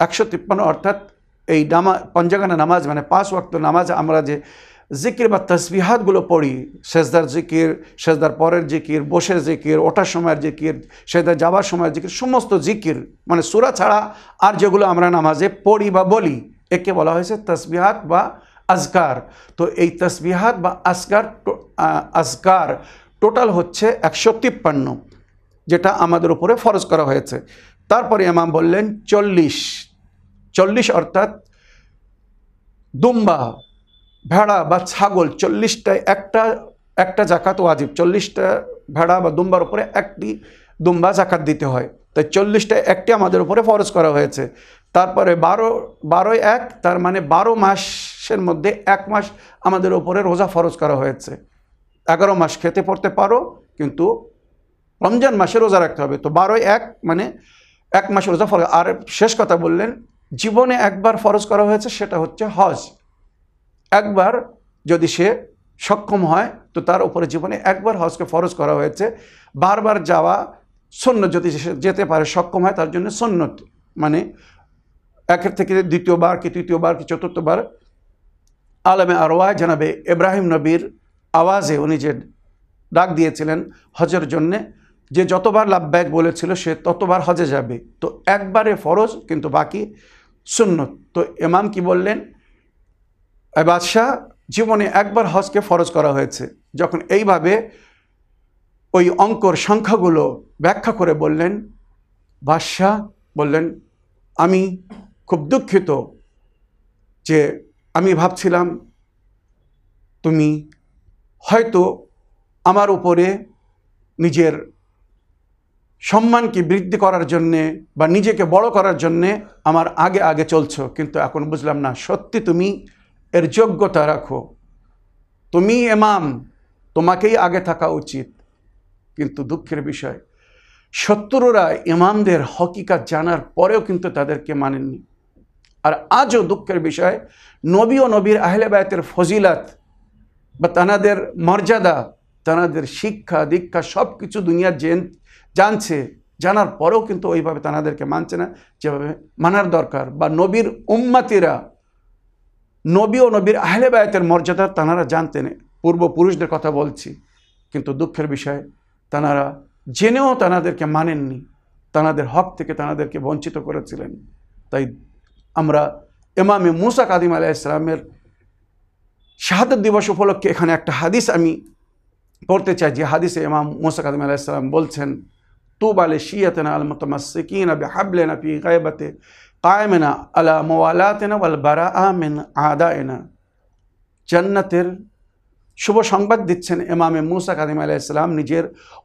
একশো তিপ্পান্ন অর্থাৎ এই নামা পঞ্জাগানা নামাজ মানে পাঁচ ওয়াক্ত নামাজ আমরা যে জিকির বা তসবিহাতগুলো পড়ি সেজদার জিকির সেজদার পরের জিকির বসের জিকির ওঠার সময়ের জিকির সেজদার যাওয়ার সময়ের জিকির সমস্ত জিকির মানে সুরা ছাড়া আর যেগুলো আমরা নামাজে পড়ি বা বলি একে বলা হয়েছে তসবিহাত বা আজকার। তো এই তসবিহাত বা আহ, আজকার টোটাল হচ্ছে একশো তিপ্পান্ন যেটা আমাদের উপরে ফরজ করা হয়েছে। তারপরে ইমাম বললেন, চল্লিশ। চল্লিশ অর্থাৎ দুম্বা, ভেড়া বা ছাগল, চল্লিশটায় একটা একটা জাকাত ওয়াজিব। চল্লিশটা ভেড়া বা দুম্বার উপরে একটি দুম্বা জাকাত দিতে হয়। তাই চল্লিশটায় একটি আমাদের উপরে ফরজ করা হয়েছে। তারপরে বারো, বারোয় এক, তার মানে বারো মাসের মধ্যে এক মাস আমাদের উপরে রোজা ফরজ করা হয়েছে। এগারো মাস খেতে পড়তে পারো, কিন্তু রমজান মাসে রোজা রাখতে হবে। তো বারোই এক মানে এক মাসে রোজা ফরজ। আর শেষ কথা বললেন, জীবনে একবার ফরজ করা হয়েছে, সেটা হচ্ছে হজ। একবার যদি সে সক্ষম হয়, তো তার উপরে জীবনে একবার হজকে ফরজ করা হয়েছে। বারবার যাওয়া সন্ন্য যদি যেতে পারে, সক্ষম হয়, তার জন্য সন্ন্যত মানে একের থেকে দ্বিতীয়বার কি তৃতীয়বার কি চতুর্থবার, আলমে আরওয়ায় জানাবে ইব্রাহিম নবীর আওয়াজে উনি যে ডাক দিয়েছিলেন হজের জন্যে যে যতবার লাভব্যাক বলেছিল সে ততবার হজে যাবে। তো একবারে ফরজ, কিন্তু বাকি সুন্নত। তো এমাম কি বললেন? বাদশাহ, জীবনে একবার হজকে ফরজ করা হয়েছে। যখন এইভাবে ওই অঙ্কর সংখ্যাগুলো ব্যাখ্যা করে বললেন, বাদশাহ বললেন, আমি খুব দুঃখিত যে আমি ভাবছিলাম তুমি হয়তো আমার উপরে নিজের সম্মানকে বৃদ্ধি করার জন্যে বা নিজেকে বড় করার জন্যে আমার আগে আগে চলছো। কিন্তু এখন বুঝলাম না, সত্যি তুমি এর যোগ্যতা রাখো। তুমি এমাম তোমাকেই আগে থাকা উচিত। কিন্তু দুঃখের বিষয়, শত্রুরা ইমামদের হকিকাত জানার পরেও কিন্তু তাদেরকে মানেননি। আর আজও দুঃখের বিষয়, নবী ও নবীর আহলে বায়াতের ফজিলাত বা তানাদের মর্যাদা, তানাদের শিক্ষা, দীক্ষা সব কিছু দুনিয়ার জেন জানছে, জানার পরেও কিন্তু ওইভাবে তানাদেরকে মানছে না। যেভাবে মানার দরকার বা নবীর উম্মাতিরা, নবী ও নবীর আহলে বায়াতের মর্যাদা তানারা জানতেন, পূর্বপুরুষদের কথা বলছি। কিন্তু দুঃখের বিষয়, তানারা জেনেও তানাদেরকে মানেননি। তানাদের হক থেকে তানাদেরকে বঞ্চিত করেছিলেন। তাই আমরা এমামে মুসা কাদিম আলাহ ইসলামের শাহাদত দিবস উপলক্ষে এখানে একটা হাদিস আমি পড়তে চাই। যে হাদিসে ইমাম মুসা কাদিম আলাহ ইসলাম বলছেন মুতমাসিকিন আবি হাবলেনা ফি গায়বাতে কায়েমেনা আলা মোয়ালাতেনা ওয়াল বারা আমিন আদায়না জান্নাতের শুভ সংবাদ দিচ্ছেন এমামে মুসা কাদিম আলাহ ইসলাম নিজের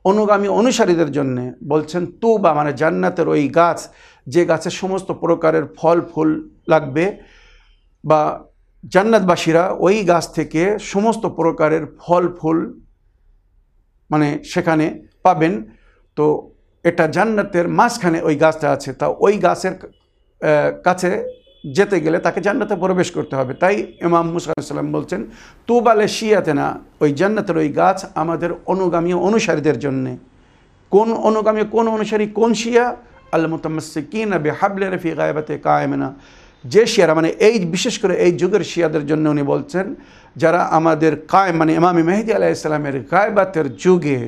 অনুগামী অনুসারীদের জন্যে। বলছেন, তুবা মানে জান্নাতের ওই গাছ, যে গাছে সমস্ত প্রকারের ফল, ফুল লাগবে বা জান্নাতবাসীরা ওই গাছ থেকে সমস্ত প্রকারের ফল, ফুল মানে সেখানে পাবেন। তো এটা জান্নাতের মাঝখানে ওই গাছটা আছে, তা ওই গাছের কাছে যেতে গেলে তাকে জান্নাতে প্রবেশ করতে হবে। তাই ইমাম মুসাল্লাম বলছেন তুবালে শিয়াতে না, ওই জান্নাতের ওই গাছ আমাদের অনুগামী অনুসারীদের জন্যে। কোন অনুগামী, কোন অনুসারী? কোন শিয়া? আল্লাহ মুতামাসিকিন আবি হাবলে রফি গায়বাতে কায়েমেনা যে শিয়ারা মানে এই, বিশেষ করে এই যুগের শিয়াদের জন্য উনি বলছেন, যারা আমাদের কায় মানে ইমামি মেহেদি আলাহ ইসলামের গায়বাতের যুগে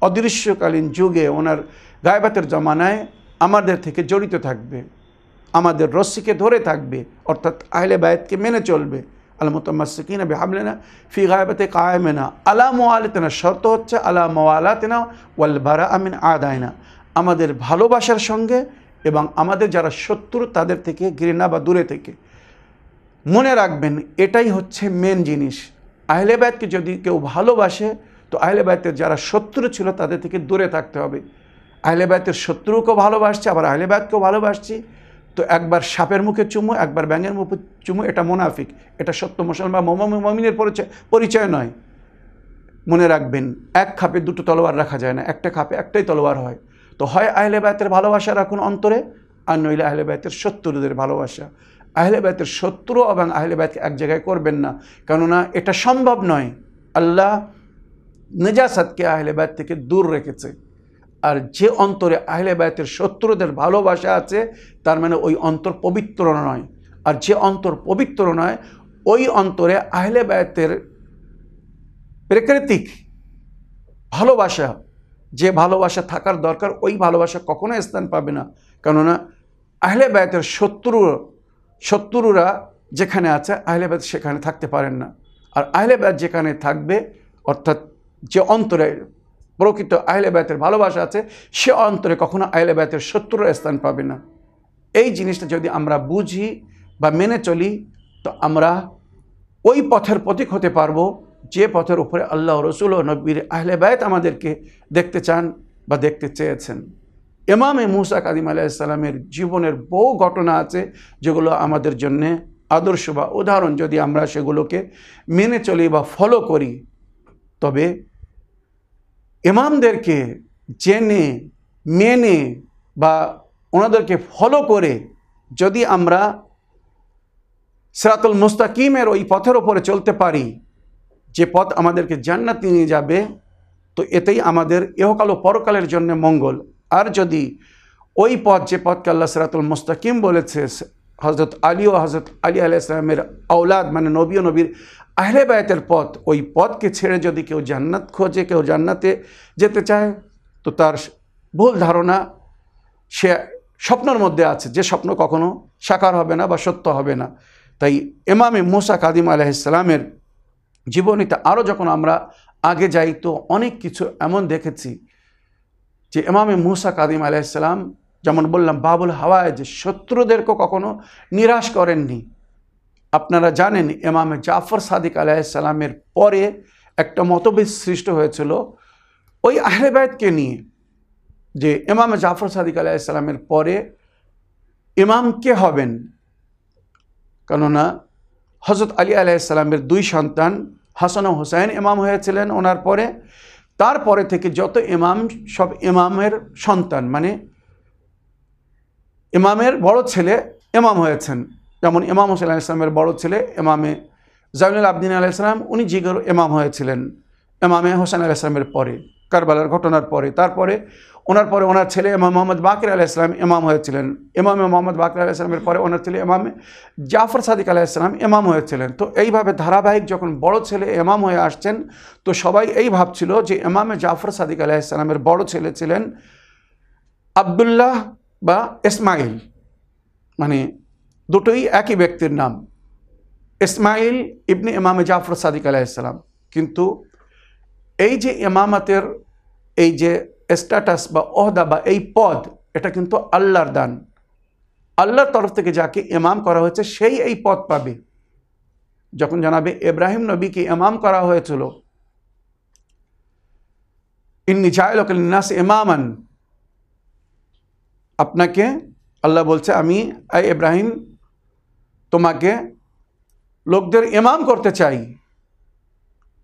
অদৃশ্যকালীন যুগে ওনার গায়বাতের জমানায় আমাদের থেকে জড়িত থাকবে, আমাদের রশ্মিকে ধরে থাকবে, অর্থাৎ আহলে বায়তকে মেনে চলবে। আলমতমাসিকিনা বেহামলেনা ফি গায়বাতে কায়েমেনা। আলা মোয়ালাতেনা, শর্ত হচ্ছে আলা মোয়ালাতেনা ওয়াল বারা আমিন আদায়না। আমাদের ভালোবাসার সঙ্গে এবং আমাদের যারা শত্রু তাদের থেকে, ঘৃণা বা দূরে থেকে। মনে রাখবেন, এটাই হচ্ছে মেন জিনিস। আহলে বায়তকে যদি কেউ ভালোবাসে তো আহলে বায়তের যারা শত্রু ছিল তাদের থেকে দূরে থাকতে হবে। আহলে বায়তের শত্রুকেও ভালোবাসছে, আবার আহলে বায়তকেও ভালোবাসছি। তো একবার সাপের মুখে চুমু, একবার ব্যাঙের মুখে চুমু, এটা মোনাফিক। এটা সত্য মুসলমান মমিনের পরিচয় পরিচয় নয়। মনে রাখবেন, এক খাপে দুটো তলোয়ার রাখা যায় না। একটা খাপে একটাই তলোয়ার হয়। তো হয় আহলে বায়তের ভালোবাসা রাখুন অন্তরে, আর নইলে আহলে বায়তের শত্রুদের ভালোবাসা। আহলে বায়তের শত্রু এবং আহলে বায়তকে এক জায়গায় করবেন না। কেননা এটা সম্ভব নয়। আল্লাহ নেজাসাতকে আহলে বায়ত থেকে দূর রেখেছে। আর যে অন্তরে আহলে বায়তের শত্রুদের ভালোবাসা আছে, তার মানে ওই অন্তর পবিত্র নয়। আর যে অন্তর পবিত্র নয়, ওই অন্তরে আহলে বায়তের প্রাকৃতিক ভালোবাসা, যে ভালোবাসা থাকার দরকার, ওই ভালোবাসা কখনো স্থান পাবে না। কেননা আহলে বায়তের শত্রু, শত্রুরা যেখানে আছে, আহলে বায়ত সেখানে থাকতে পারেন না। আর আহলে বায়ত যেখানে থাকবে, অর্থাৎ যে অন্তরে প্রকৃত আহলে বায়তের ভালোবাসা আছে, সে অন্তরে কখনো আহলে বায়তের শত্রুরা স্থান পাবে না। এই জিনিসটা যদি আমরা বুঝি বা মেনে চলি, তো আমরা ওই পথের প্রতীক হতে পারব, যে পথের উপরে আল্লাহ রসুল ও নব্বীর আহলে বায়ত আমাদেরকে দেখতে চান বা দেখতে চেয়েছেন। এমামে মুসা কাদিম আলাইসাল্লামের জীবনের বহু ঘটনা আছে, যেগুলো আমাদের জন্যে আদর্শ বা উদাহরণ। যদি আমরা সেগুলোকে মেনে চলি বা ফলো করি, তবে ইমামদেরকে জেনে, মেনে বা ওনাদেরকে ফলো করে যদি আমরা সিরাতুল মুস্তাকিমের ওই পথের ওপরে চলতে পারি, যে পথ আমাদেরকে জান্নাত নিয়ে যাবে, তো এতেই আমাদের ইহকাল ও পরকালের জন্য মঙ্গল। আর যদি ওই পথ, যে পথকে আল্লাহ সিরাতুল মুস্তাকিম বলেছে হজরত আলী ও হজরত আলী আলাইসলামের আউলাদ মানে নবী ও নবীর আহলে বায়তের পথ, ওই পথকে ছেড়ে যদি কেউ জান্নাত খোঁজে, কেউ জান্নাতে যেতে চায়, তো তার ভুল ধারণা সে স্বপ্নের মধ্যে আছে, যে স্বপ্ন কখনো সাকার হবে না বা সত্য হবে না। তাই এমামে মোসা কাদিম আলাইসালামের জীবনীতে আরও যখন আমরা আগে যাই, তো অনেক কিছু এমন দেখেছি যে এমামে মুসা কাদিম আলাইসালাম যেমন বললাম, বাবুল হাওয়ায় যে শত্রুদেরকে কখনো নিরাশ করেননি। আপনারা জানেন এমামে জাফর সাদিক আলাইসালামের পরে একটা মতভেদ সৃষ্টি হয়েছিল। ওই আহলেবায়তকে নিয়ে যে এমামে জাফর সাদিক আলাইসালামের পরে ইমাম কে হবেন? কেননা হজরত আলী আলাইসালামের দুই সন্তান হাসান ও হুসাইন ইমাম হয়েছিলেন ওনার পরে। তারপরে থেকে যত ইমাম, সব ইমামের সন্তান মানে ইমামের বড় ছেলে ইমাম হয়েছেন। যেমন ইমাম হোসেন আলাইসলামের বড় ছেলে ইমামে জাইনুল আবদিন আলাইসালাম উনি জিগর এমাম হয়েছিলেন এমামে হোসেন আলাইসলামের পরে, কারবালার ঘটনার পরে। তারপরে ওনার পরে ওনার ছেলে ইমাম মোহাম্মদ বাকির আলাইসলাম ইমাম হয়েছিলেন। এমামে মোহাম্মদ বাকির আলাইসলামের পরে ওনার ছেলে এমামে জাফর সাদিক আলাইসলাম ইমাম হয়েছিলেন। তো এইভাবে ধারাবাহিক যখন বড় ছেলে এমাম হয়ে আসছেন, তো সবাই এই ভাবছিল যে এমামে জাফর সাদিক আলাইসলামের বড় ছেলে ছিলেন আবদুল্লাহ বা ইসমাইল। মানে দুটোই একই ব্যক্তির নাম। ইসমাইল ইবনে ইমামে জাফর সাদিক আলাইসালাম কিন্তু এই যে ইমামাতের এই যে স্ট্যাটাস বা অহদা বা এই পদ, এটা কিন্তু আল্লাহর দান। আল্লাহর তরফ থেকে যাকে ইমাম করা হয়েছে, সেই এই পদ পাবে। যখন জানাবে, ইব্রাহিম নবীকে ইমাম করা হয়েছিল। ইন্নি জায়লকাস ইমামান। আপনাকে আল্লাহ বলছে, আমি, আই ইব্রাহিম তোমাকে লোকদের ইমাম করতে চাই।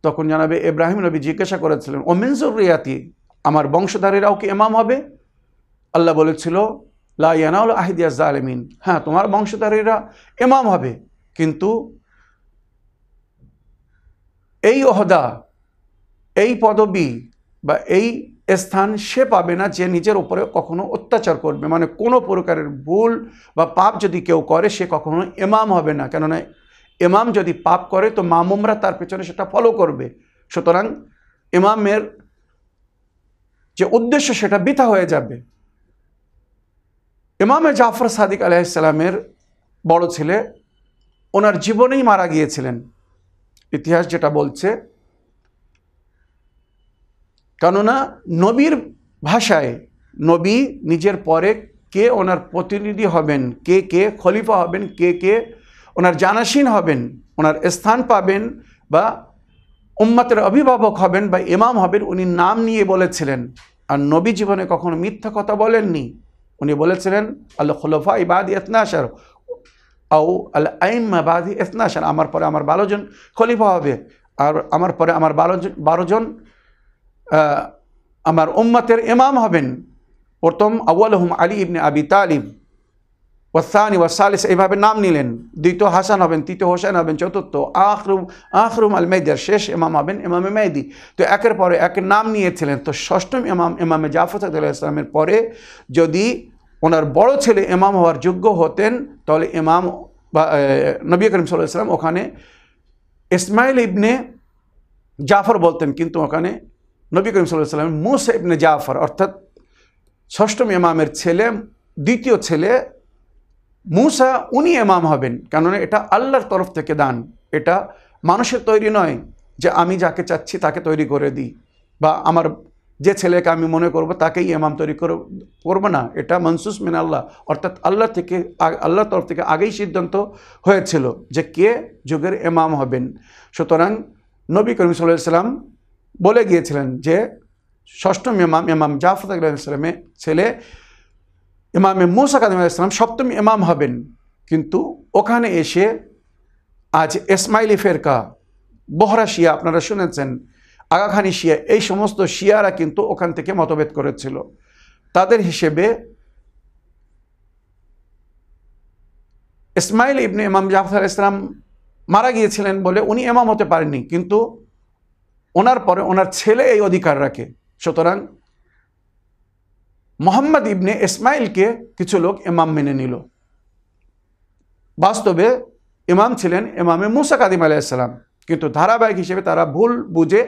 তখন জানাবে, ইব্রাহিম নবী জিজ্ঞাসা করেছিলেন, ও মিনজুরিয়াতি আমার বংশধারীরাও কি ইমাম হবে? আল্লাহ বলেছিল লাইয়ানাউল আহিদিয়া জালেমিন হ্যাঁ তোমার বংশধারীরা ইমাম হবে, কিন্তু এই অহদা এই পদবি বা এই স্থান সে পাবে না যে নিজের উপরে কখনো অত্যাচার করবে। মানে কোনো প্রকারের ভুল বা পাপ যদি কেউ করে, সে কখনো এমাম হবে না। কেননা এমাম যদি পাপ করে, তো মামুমরা তার পেছনে সেটা ফলো করবে। সুতরাং ইমামের যে উদ্দেশ্য, সেটা বৃথা হয়ে যাবে। ইমামে জাফর সাদিক আলাইসালামের বড় ছেলে, ওনার জীবনেই মারা গিয়েছিলেন। ইতিহাস যেটা বলছে কেননা নবীর ভাষায় নবী নিজের পরে কে ওনার প্রতিনিধি হবেন, কে কে খলিফা হবেন, কে কে ওনার জানাসীন হবেন, ওনার স্থান পাবেন বা উম্মাতের অভিভাবক হবেন বা ইমাম হবেন, উনি নাম নিয়ে বলেছিলেন। আর নবী জীবনে কখনো মিথ্যা কথা বলেননি। উনি বলেছিলেন আল্লাহ খলফা ইবাদি এতনাশার আউ আল আইম্মা বাদি আমার পরে আমার বারোজন খলিফা হবে, আর আমার পরে আমার বারোজন বারোজন আমার উম্মাতের ইমাম হবেন। প্রথম আউ্ল হুম আলী ইবনে আবি তালিব। ওসানি ওয়াসালিস এইভাবে নাম নিলেন। দ্বিতীয় হাসান হবেন, তৃতীয় হোসেন হবেন, চতুর্থ আখরুম আখরুম আল মেদিয়ার শেষ ইমাম হবেন ইমামে মেহদি তো একের পরে একের নাম নিয়েছিলেন। তো ষষ্ঠম ইমাম, ইমামে জাফর সাদুল্লাহ ইসলামের পরে যদি ওনার বড় ছেলে ইমাম হওয়ার যোগ্য হতেন, তাহলে ইমাম বা নবী করিম সাল্লাহ ইসলাম ওখানে ইসমাইল ইবনে জাফর বলতেন, কিন্তু ওখানে নবী করিম সাল্লাহ সাল্লাম মুসা ইবনে জাফর, অর্থাৎ ষষ্ঠম ইমামের ছেলে, দ্বিতীয় ছেলে মুসা, উনি এমাম হবেন। কেননা এটা আল্লাহর তরফ থেকে দান। এটা মানুষের তৈরি নয় যে আমি যাকে চাচ্ছি তাকে তৈরি করে দিই বা আমার যে ছেলেকে আমি মনে করব তাকেই এমাম তৈরি করব না। এটা মনসুস মিন আল্লাহ। অর্থাৎ আল্লাহ থেকে আল্লাহর তরফ থেকে আগেই সিদ্ধান্ত হয়েছিল যে কে যুগের এমাম হবেন। সুতরাং নবী করিম সাল্লাহ সাল্লাম বলে গিয়েছিলেন যে ষষ্ঠম ইমাম ইমাম জাফর ইসলামের ছেলে, ইমামে মুসা কাদিম ইসলাম সপ্তম ইমাম হবেন। কিন্তু ওখানে এসে আজ ইসমাইলি ফেরকা, বহরা শিয়া আপনারা শুনেছেন, আগাখানি শিয়া, এই সমস্ত শিয়ারা কিন্তু ওখান থেকে মতভেদ করেছিল। তাদের হিসেবে ইসমাইল ইবনে ইমাম জাফর ইসলাম মারা গিয়েছিলেন বলে উনি এমাম হতে পারেননি। কিন্তু ওনার পরে ওনার ছেলে এই অধিকার রাখে। সুতরাং মোহাম্মদ ইবনে ইসমাইলকে কিছু লোক ইমাম মেনে নিল। বাস্তবে ইমাম ছিলেন ইমামে মুসা কাদিম আলাইসালাম কিন্তু ধারাবাহিক হিসেবে তারা ভুল বুঝে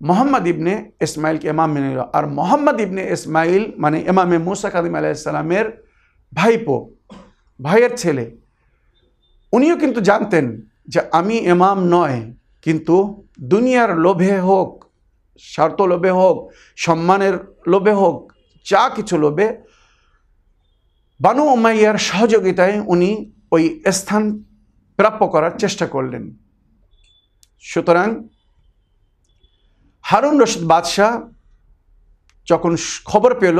মোহাম্মদ ইবনে ইসমাইলকে ইমাম মেনে নিল। আর মোহাম্মদ ইবনে ইসমাইল মানে ইমামে মুসা কাদিম আলাইসালামের ভাইপো, ভাইয়ের ছেলে। উনিও কিন্তু জানতেন যে আমি ইমাম নয়, কিন্তু দুনিয়ার লোভে হোক, স্বার্থ লোভে হোক, সম্মানের লোভে হোক, যা কিছু লোভে, বানু উমাইয়ার সহযোগিতায় উনি ওই স্থান প্রাপ্য করার চেষ্টা করলেন। সুতরাং হারুন রশিদ বাদশাহ যখন খবর পেল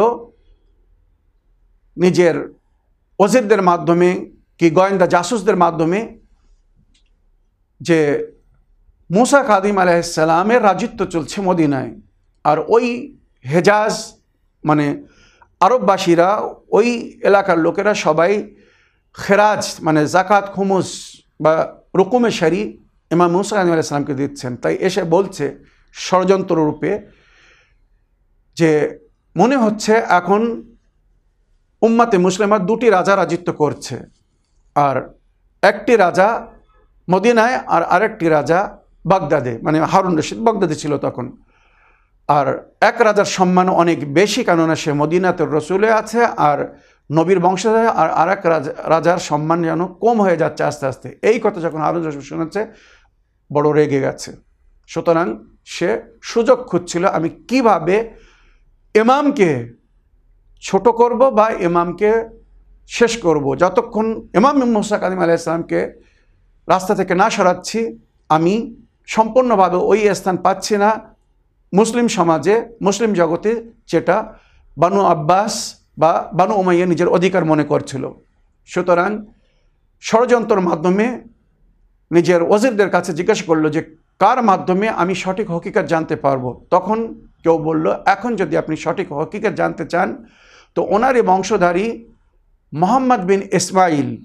নিজের ওজিরদের মাধ্যমে কি গোয়েন্দা জাসুসদের মাধ্যমে যে মুসা কাদিম আলাইসালামের রাজিত্ব চলছে মদিনায়। আর ওই হেজাজ মানে আরববাসীরা, ওই এলাকার লোকেরা সবাই খেরাজ মানে জাকাত খুমুস বা রুকুমে শারি ইমাম মুসা কাদিম আলাইসালামকে দিচ্ছেন। তাই এসে বলছে ষড়যন্ত্র রূপে যে মনে হচ্ছে এখন উম্মাতে মুসলিমা দুটি রাজা রাজিত্ব করছে। আর একটি রাজা মদিনায় আর আরেকটি রাজা বাগদাদে মানে হারুন রশিদ বাগদাদে ছিল তখন। আর এক রাজার সম্মান অনেক বেশি, কেননা সে মদিনাতের রসুলে আছে, আর নবীর বংশধর, আর আরেক রাজা, রাজার সম্মান যেন কম হয়ে যাচ্ছে আস্তে আস্তে। এই কথা যখন হারুন রশিদ শুনেছে, বড় রেগে গেছে। সুতরাং সে সুযোগ খুঁজছিল, আমি কীভাবে ইমামকে ছোট করব বা ইমামকে শেষ করব? যতক্ষণ ইমাম মুসা কাদিম আলাইসলামকে রাস্তা থেকে না সরাচ্ছি, আমি সম্পূর্ণভাবে ওই স্থান পাচ্ছে না মুসলিম সমাজে, মুসলিম জগতে যেটা বানু আব্বাস বা বানু উমাইয়া নিজের অধিকার মনে করছিল। সুতরাং ষড়যন্ত্রের মাধ্যমে নিজের ওজিরদের কাছে জিজ্ঞাসা করল যে, কার মাধ্যমে আমি সঠিক হকিকত জানতে পারব? তখন কেউ বলল, এখন যদি আপনি সঠিক হকিকত জানতে চান, তো ওনারই বংশধারী মোহাম্মদ বিন ইসমাইল,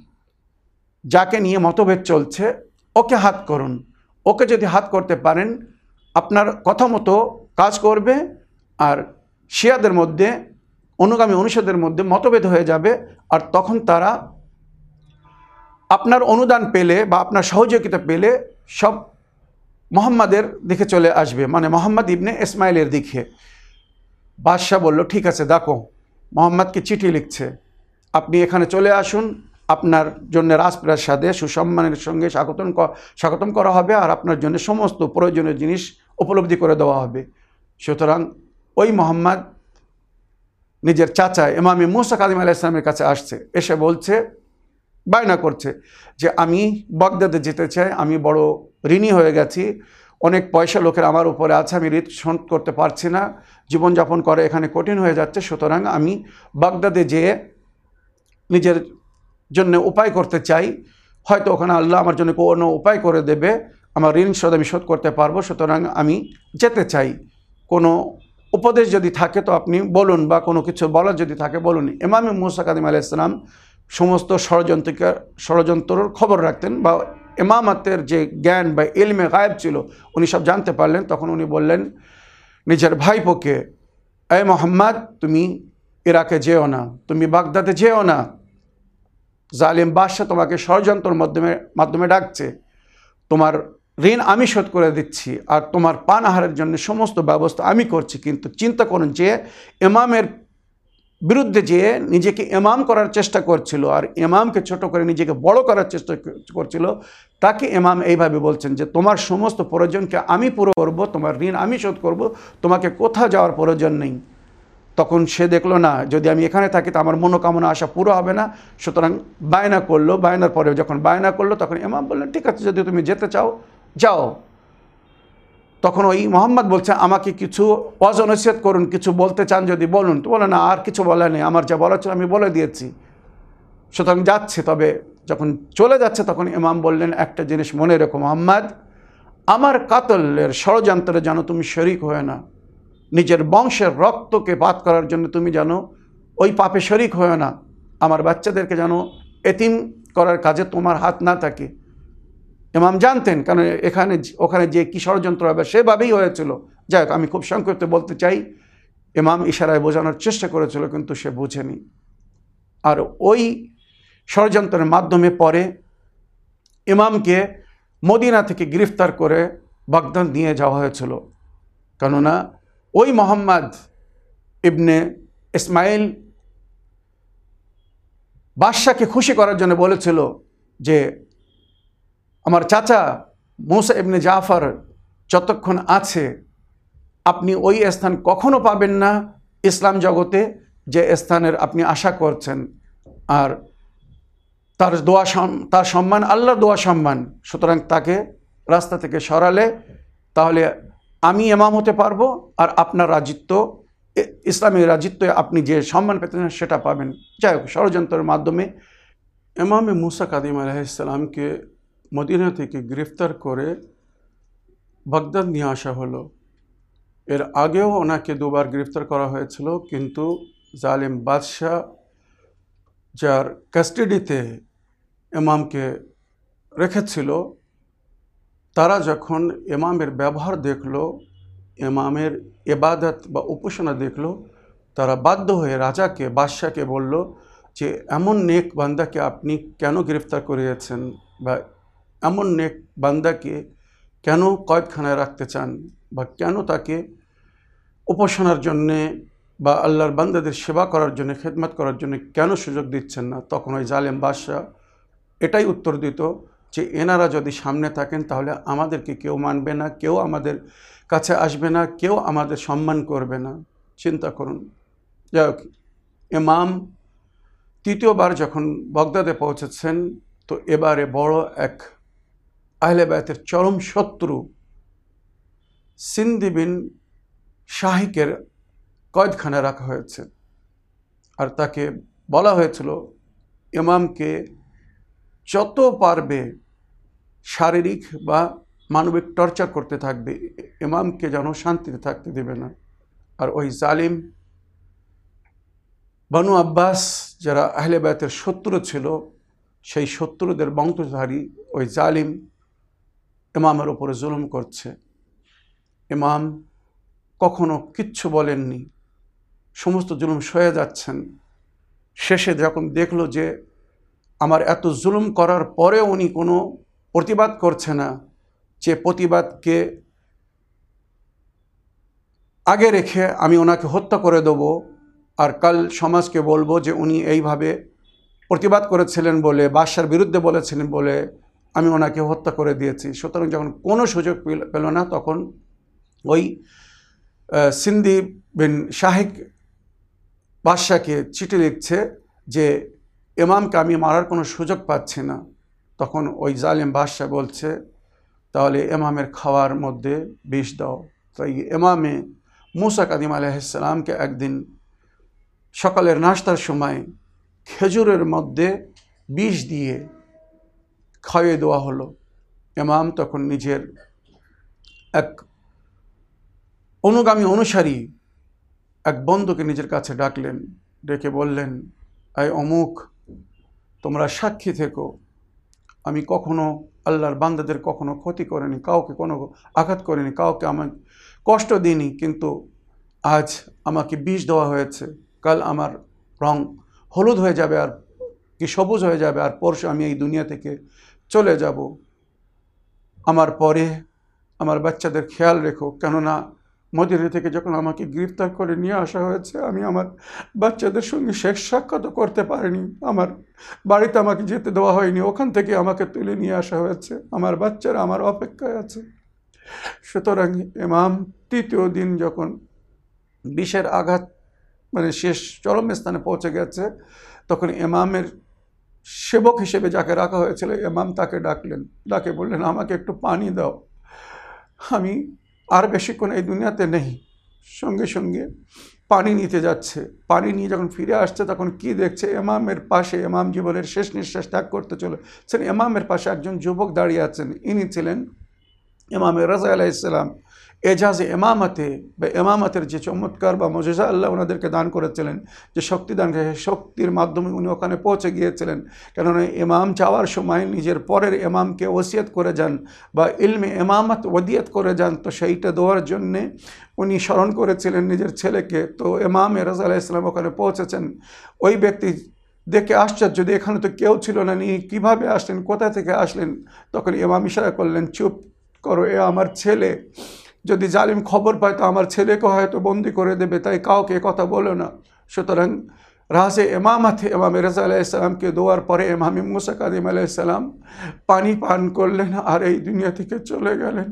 যাকে নিয়ে মতভেদ চলছে, ওকে হাত করুন। ওকে যদি হাত করতে পারেন, আপনার কথা মতো কাজ করবে আর শিয়াদের মধ্যে, অনুগামী অনুষদের মধ্যে মতভেদ হয়ে যাবে আর তখন তারা আপনার অনুদান পেলে বা আপনার সহযোগিতা পেলে সব মোহাম্মদের দিকে চলে আসবে। মানে মোহাম্মদ ইবনে ইসমাইলের দিকে। বাদশাহ বলল, ঠিক আছে, দেখো মোহাম্মদকে চিঠি লিখছে? আপনি এখানে চলে আসুন আপনার জন্য রাজপ্রাসাদে সুসম্মানের সঙ্গে স্বাগতম স্বাগতম করা হবে আর আপনার জন্য সমস্ত প্রয়োজনীয় জিনিস উপলব্ধি করে দেওয়া হবে। সুতরাং ওই মোহাম্মদ নিজের চাচা ইমামি মুসা কাদিম আলাহ ইসলামের কাছে আসছে, এসে বলছে, বায়না করছে যে আমি বগদাদে যেতে চাই, আমি বড় ঋণী হয়ে গেছি, অনেক পয়সা লোকের আমার উপরে আছে, আমি ঋণ শোধ করতে পারছি না, জীবনযাপন করে এখানে কঠিন হয়ে যাচ্ছে, সুতরাং আমি বাগদাদে যেয়ে নিজের জন্য উপায় করতে চাই। হয়তো ওখানে আল্লাহ আমার জন্য কোনো উপায় করে দেবে। আমার ঋণ শোধ আমি শোধ করতে পারব। সুতরাং আমি যেতে চাই। কোনো উপদেশ যদি থাকে তো আপনি বলুন বা কোনো কিছু বলার যদি থাকে বলুন। ইমামে মুসা কাদিম ইসলাম সমস্ত ষড়যন্ত্রিকার ষড়যন্ত্রর খবর রাখতেন বা ইমামাতের যে জ্ঞান বা এলমে গায়েব ছিল, উনি সব জানতে পারলেন। তখন উনি বললেন, নিজের ভাইপোকে, এ মোহাম্মদ, তুমি ইরাকে যেও না, তুমি বাগদাদে যেও না জালিম বাদশাহ তোমাকে ষড়যন্ত্রের মাধ্যমে মাধ্যমে ডাকছে। তোমার ঋণ আমি শোধ করে দিচ্ছি আর তোমার পান আহারের জন্য সমস্ত ব্যবস্থা আমি করছি। কিন্তু চিন্তা করুন যে এমামের বিরুদ্ধে যে নিজেকে এমাম করার চেষ্টা করছিল আর এমামকে ছোট করে নিজেকে বড় করার চেষ্টা করছিল, তাকে এমাম এইভাবে বলছেন যে, তোমার সমস্ত প্রয়োজনকে আমি পুরো করব, তোমার ঋণ আমি শোধ করব, তোমাকে কোথাও যাওয়ার প্রয়োজন নেই। তখন সে দেখল, না, যদি আমি এখানে থাকি তো আমার মনোকামনা আশা পুরো হবে না। সুতরাং বায়না করল। বায়নার পরে যখন বায়না করল, তখন ইমাম বললেন ঠিক আছে, যদি তুমি যেতে চাও, যাও। তখন ওই মোহাম্মদ বলছে, আমাকে কিছু অজনসিয়ত করুন, কিছু বলতে চান যদি বলুন। তো বলে না, আর কিছু বলা নেই, আমার যা বলার ছিল আমি বলে দিয়েছি। সুতরাং যাচ্ছে, তবে যখন চলে যাচ্ছে, তখন ইমাম বললেন, একটা জিনিস মনে রেখো মোহাম্মদ, আমার কাতলের ষড়যন্ত্রে যেন তুমি শরিক হয়ে না। নিজের বংশের রক্তকে পাত করার জন্য তুমি যেন ওই পাপে শরিক হয়ে না। আমার বাচ্চাদেরকে যেন এতিম করার কাজে তোমার হাত না থাকে। ইমাম জানতেন, কারণ এখানে ওখানে যে কী ষড়যন্ত্র হবে সেভাবেই হয়েছিল। যাই হোক, আমি খুব সংক্ষিপ্ত বলতে চাই, ইমাম ইশারায় বোঝানোর চেষ্টা করেছিল, কিন্তু সে বুঝেনি। আর ওই ষড়যন্ত্রের মাধ্যমে পরে ইমামকে মদিনা থেকে গ্রেফতার করে বাগদান নিয়ে যাওয়া হয়েছিল। কেননা ওই মোহাম্মদ ইবনে ইসমাইল বাদশাকে খুশি করার জন্য বলেছিল যে আমার চাচা মৌসা ইবনে জাফর যতক্ষণ আছে, আপনি ওই স্থান কখনো পাবেন না ইসলাম জগতে যে স্থানের আপনি আশা করছেন। আর তার দোয়া তার সম্মান আল্লাহ দোয়া সম্মান। সুতরাং তাকে রাস্তা থেকে সরালে, তাহলে আমি এমাম হতে পারব আর আপনার রাজিত্ব ইসলামী রাজিত্বে আপনি যে সম্মান পেতেন সেটা পাবেন। যাই হোক, ষড়যন্ত্রের মাধ্যমে এমামে মুসা কাদিম আলাইসালামকে মদিনা থেকে গ্রেফতার করে বাগদাদ নিয়ে আসা হলো। এর আগেও ওনাকে দুবার গ্রেফতার করা হয়েছিল, কিন্তু জালিম বাদশাহ, যার কাস্টাডিতে এমামকে রেখেছিল তারা যখন এমামের ব্যবহার দেখল এমামের এবাদত বা উপাসনা দেখল, তারা বাধ্য হয়ে রাজাকে, বাদশাকে বলল যে, এমন নেক বান্দাকে আপনি কেন গ্রেফতার করিয়েছেন বা এমন নেক বান্দাকে কেন কয়েদখানায় রাখতে চান বা কেন তাকে উপাসনার জন্যে বা আল্লাহর বান্দাদের সেবা করার জন্য, খেদমত করার জন্য কেন সুযোগ দিচ্ছেন না? তখন ওই জালেম বাদশাহ এটাই উত্তর দিত যে এনারা যদি সামনে থাকেন, তাহলে আমাদেরকে কেউ মানবে না, কেউ আমাদের কাছে আসবে না, কেউ আমাদের সম্মান করবে না। চিন্তা করুন। যাই হোক এমাম তৃতীয়বার যখন বগদাদে পৌঁছেছেন, তো এবারে বড় এক আহলেবায়তের চরম শত্রু সিন্দি বিন শাহিকের কয়েদখানে রাখা হয়েছে। আর তাকে বলা হয়েছিল, ইমামকে যত পারবে শারীরিক বা মানবিক টর্চার করতে থাকবে, ইমামকে যেন শান্তিতে থাকতে দেবে না। আর ওই জালিম, বানু আব্বাস যারা আহলে বায়তের শত্রু ছিল, সেই শত্রুদের বংশধারী ওই জালিম ইমামের ওপরে জুলুম করছে। ইমাম কখনো কিচ্ছু বলেননি। সমস্ত জুলুম সয়ে যাচ্ছেন। শেষে যখন দেখল যে আমার এত জুলুম করার পরে উনি কোনো প্রতিবাদ করছে না যে প্রতিবাদকে আগে রেখে আমি ওনাকে হত্যা করে দেব আর কাল সমাজকে বলব যে উনি এইভাবে প্রতিবাদ করেছিলেন বলে, বাদশার বিরুদ্ধে বলেছিলেন বলে আমি ওনাকে হত্যা করে দিয়েছি। সুতরাং যখন কোনো সুযোগ পেল না, তখন ওই সিন্ধি বিন শাহেক বাদশাকে চিঠি লিখছে যে এমামকে আমি মারার কোনো সুযোগ পাচ্ছি না। তখন ওই জালেম বাদশাহ বলছে, তাহলে এমামের খাওয়ার মধ্যে বিষ দাও। তাই এমামে মুসা কাদিম আলাইসালামকে একদিন সকালের নাস্তার সময় খেজুরের মধ্যে বিষ দিয়ে খাইয়ে দেওয়া হলো। এমাম তখন নিজের এক অনুগামী অনুসারী এক বন্ধুকে নিজের কাছে ডাকলেন, ডেকে বললেন এই অমুক তোমরা সাক্ষী থেকো। আমি কখনো আল্লাহর বান্দাদের কখনো ক্ষতি করিনি, কাউকে কোনো আঘাত করিনি, কাউকে আমার কষ্ট দিইনি, কিন্তু আজ আমাকে বিষ দেওয়া হয়েছে। কাল আমার রং হলুদ হয়ে যাবে আর কি সবুজ হয়ে যাবে, আর পরশু আমি এই দুনিয়া থেকে চলে যাব। আমার পরে আমার বাচ্চাদের খেয়াল রেখো, কেননা মদিনা থেকে যখন আমাকে গ্রেফতার করে নিয়ে আসা হয়েছে, আমি আমার বাচ্চাদের সঙ্গে শেষ সাক্ষাৎ করতে পারিনি। আমার বাড়িতে আমাকে যেতে দেওয়া হয়নি। ওখান থেকে আমাকে তুলে নিয়ে আসা হয়েছে। আমার বাচ্চারা আমার অপেক্ষায় আছে। সুতরাং ইমাম তৃতীয় দিন যখন বিষের আঘাত মানে শেষ চরম স্থানে পৌঁছে গেছে, তখন ইমামের সেবক হিসেবে যাকে রাখা হয়েছিল, ইমাম তাকে ডাকলেন। ডাকে বললেন, আমাকে একটু পানি দাও। আমি আর বেশিক্ষণ এই দুনিয়াতে নেই। সঙ্গে সঙ্গে পানি নিতে যাচ্ছে। পানি নিয়ে যখন ফিরে আসছে, তখন কি দেখছে? এমামের পাশে এমাম জীবনের শেষ নিঃশ্বাস ত্যাগ করতে চলেছেন এমামের পাশে একজন যুবক দাঁড়িয়ে আছেন। ইনি ছিলেন এমামে রাজা আলাইসালাম এজাজে এমামতে, বা এমামতের যে চমৎকার বা মজেজা আল্লাহ ওনাদেরকে দান করেছিলেন, যে শক্তি দান শক্তির মাধ্যমে উনি ওখানে পৌঁছে গিয়েছিলেন। কেননা এমাম যাওয়ার সময় নিজের পরের এমামকে ওসিয়ত করে যান বা ইলমে এমামত ওদিয়ত করে যান, তো সেইটা দেওয়ার জন্যে উনি স্মরণ করেছিলেন নিজের ছেলেকে। তো এমাম রাজা আলাহ ইসলাম ওখানে পৌঁছেছেন। ওই ব্যক্তি দেখে আশ্চর্য, যদি এখানে তো কেউ ছিল না নি কীভাবে আসলেন? কোথা থেকে আসলেন? তখন এমাম ইশারা করলেন, চুপ করো, এ আমার ছেলে। যদি জালিম খবর পায় তো আমার ছেলেকে হয়তো বন্দি করে দেবে, তাই কাউকে কথা বলো না। সুতরাং রাজে এমামাতে এমাম রেজা আলাইসালামকে দোয়ার পরে এমামি মুসা কাদিম আলাইসালাম পানি পান করলেন আর এই দুনিয়া থেকে চলে গেলেন।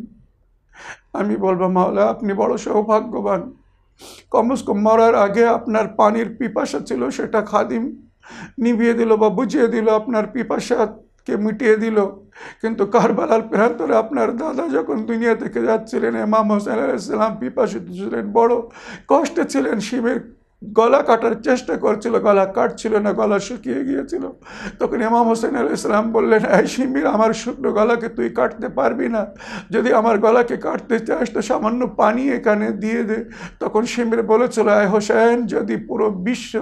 আমি বলব, মাওলা, আপনি বড় সৌভাগ্যবান। কমস কম মরার আগে আপনার পানির পিপাসা ছিল, সেটা খাদিম নিভিয়ে দিল বা বুঝিয়ে দিল, আপনার পিপাসা কে মিটিয়ে দিল। কিন্তু কারবালার প্রান্তরে আপনার দাদা যখন দুনিয়া থেকে যাচ্ছিলেন, এমাম হোসেন আলাইসালাম পিপাসিত ছিলেন, বড় কষ্টে ছিলেন, শিবের গলা কাটার চেষ্টা করছিল, গলা কাটছিল না, গলা শুকিয়ে গিয়েছিল। তখন ইমাম হোসেন আল ইসলাম বললেন, এই শিমির আমার শুকনো গলাকে তুই কাটতে পারবি না। যদি আমার গলাকে কাটতে চাস, তো সামান্য পানি এখানে দিয়ে দে। তখন শিমির বলেছিল আয় হোসেন, যদি পুরো বিশ্ব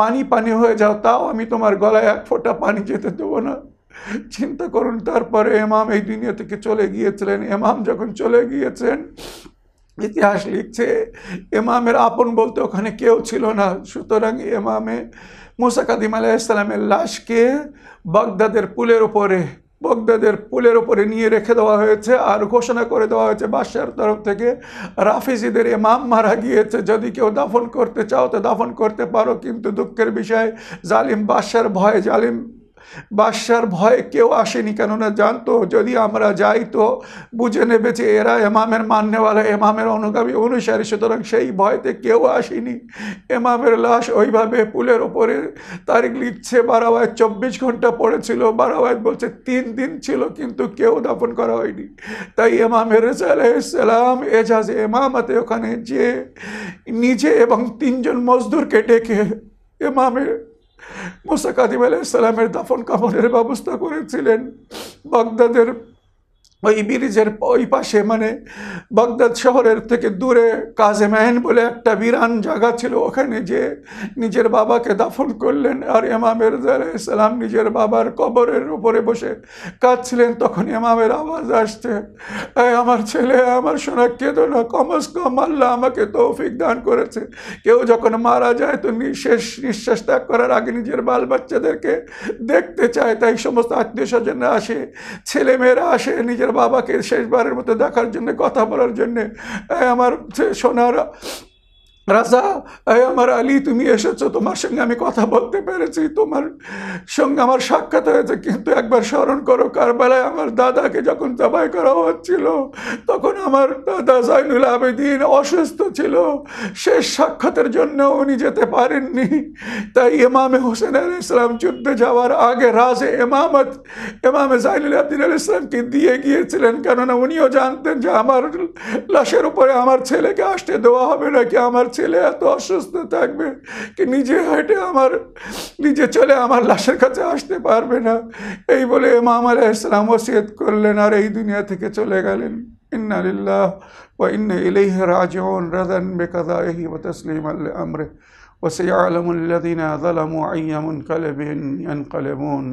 পানি পানি হয়ে যাও, তাও আমি তোমার গলায় এক ফোঁটা পানি যেতে দেবো না। চিন্তা করুন, তারপরে এমাম এই দুনিয়া থেকে চলে গিয়েছিলেন। এমাম যখন চলে গিয়েছেন, ইতিহাস লিখছে, এমামের আপন বলতে ওখানে কেউ ছিল না। সুতরাং এমামে মুসা কাদিম আলাইসালামের লাশকে বাগদাদের পুলের ওপরে বগদাদের পুলের ওপরে নিয়ে রেখে দেওয়া হয়েছে আর ঘোষণা করে দেওয়া হয়েছে, বাদশার তরফ থেকে রাফিজিদের এমাম মারা গিয়েছে। যদি কেউ দাফন করতে চাও তো দাফন করতে পারো, কিন্তু দুঃখের বিষয়, জালিম বাদশার ভয় জালিম বাদশার ভয়ে কেউ আসেনি, কেননা জানতো যদি আমরা যাই তো বুঝে নেবে যে এরা এমামের মান্যওয়ালা, এমামের অনুগামী অনুসারী, সুতরাং সেই ভয়তে কেউ আসেনি। এমামের লাশ ওইভাবে পুলের ওপরে তারিখ লিখছে বারাবায় চব্বিশ ঘণ্টা পড়েছিল বারাবায় বলছে তিন দিন ছিল কিন্তু কেউ দাফন করা হয়নি। তাই এমামের আলাইসালাম এজাজ এমামাতে ওখানে যে নিজে এবং তিনজন মজদুরকে ডেকে এমামের মোসা কাদিম আলাইসালামের দাফন কাফনের ব্যবস্থা করেছিলেন বাগদাদের ওই ব্রিজের ওই পাশে মানে বাগদাদ শহরের থেকে দূরে কাজেমাইন বলে একটা বিরান জায়গা ছিল ওখানে যে নিজের বাবাকে দাফন করলেন আর এমামের ইসলাম নিজের বাবার কবরের উপরে বসে কাঁদছিলেন। তখন এমামের আওয়াজ আসছে আমার ছেলে, আমার সোনা, কেঁদো না কমস কম আল্লাহ আমাকে তৌফিক দান করেছে। কেউ যখন মারা যায় তো নিঃশেষ, নিঃশ্বাস ত্যাগ করার আগে নিজের বাল বাচ্চাদেরকে দেখতে চায়। তাই সমস্ত আত্মীয় স্বজনরা আসে, ছেলেমেয়েরা আসে, নিজের বাবাকে শেষবারের মতো দেখার জন্য কথা বলার জন্যে আমার সোনার রাজা, এই আমার আলী, তুমি এসেছ, তোমার সঙ্গে আমি কথা বলতে পেরেছি, তোমার সঙ্গে আমার সাক্ষাৎ হয়েছে, কিন্তু একবার স্মরণ করো, কারবালায় আমার দাদাকে যখন জবাই করা হচ্ছিল, তখন আমার দাদা জাইনুল আবেদিন অসুস্থ ছিল, শেষ সাক্ষাতের জন্য উনি যেতে পারেননি। তাই ইমামে হোসেন আল ইসলাম যুদ্ধে যাওয়ার আগে রাজে এমামত এমামে জাইনুল আবদিন আল ইসলামকে দিয়ে গিয়েছিলেন, কেননা উনিও জানতেন যে আমার লাশের উপরে আমার ছেলেকে আসতে দেওয়া হবে নাকি আমার ছেলে এত অসুস্থ থাকবে কি নিজে হেঁটে আমার নিজে চলে আমার লাশের কাছে আসতে পারবে না এই বলে ইমাম আলাহ ইসলাম ওসিয়ত করলেন আর এই দুনিয়া থেকে চলে গেলেন ইন্না লিল্লাহ ওয়া ইন্না ইলাইহি রাজিউন রাদান বিকাদাইহি ওয়া তাসলিমান লিআমরিহি وسيعلم الذين ظلموا أي منقلب ينقلبون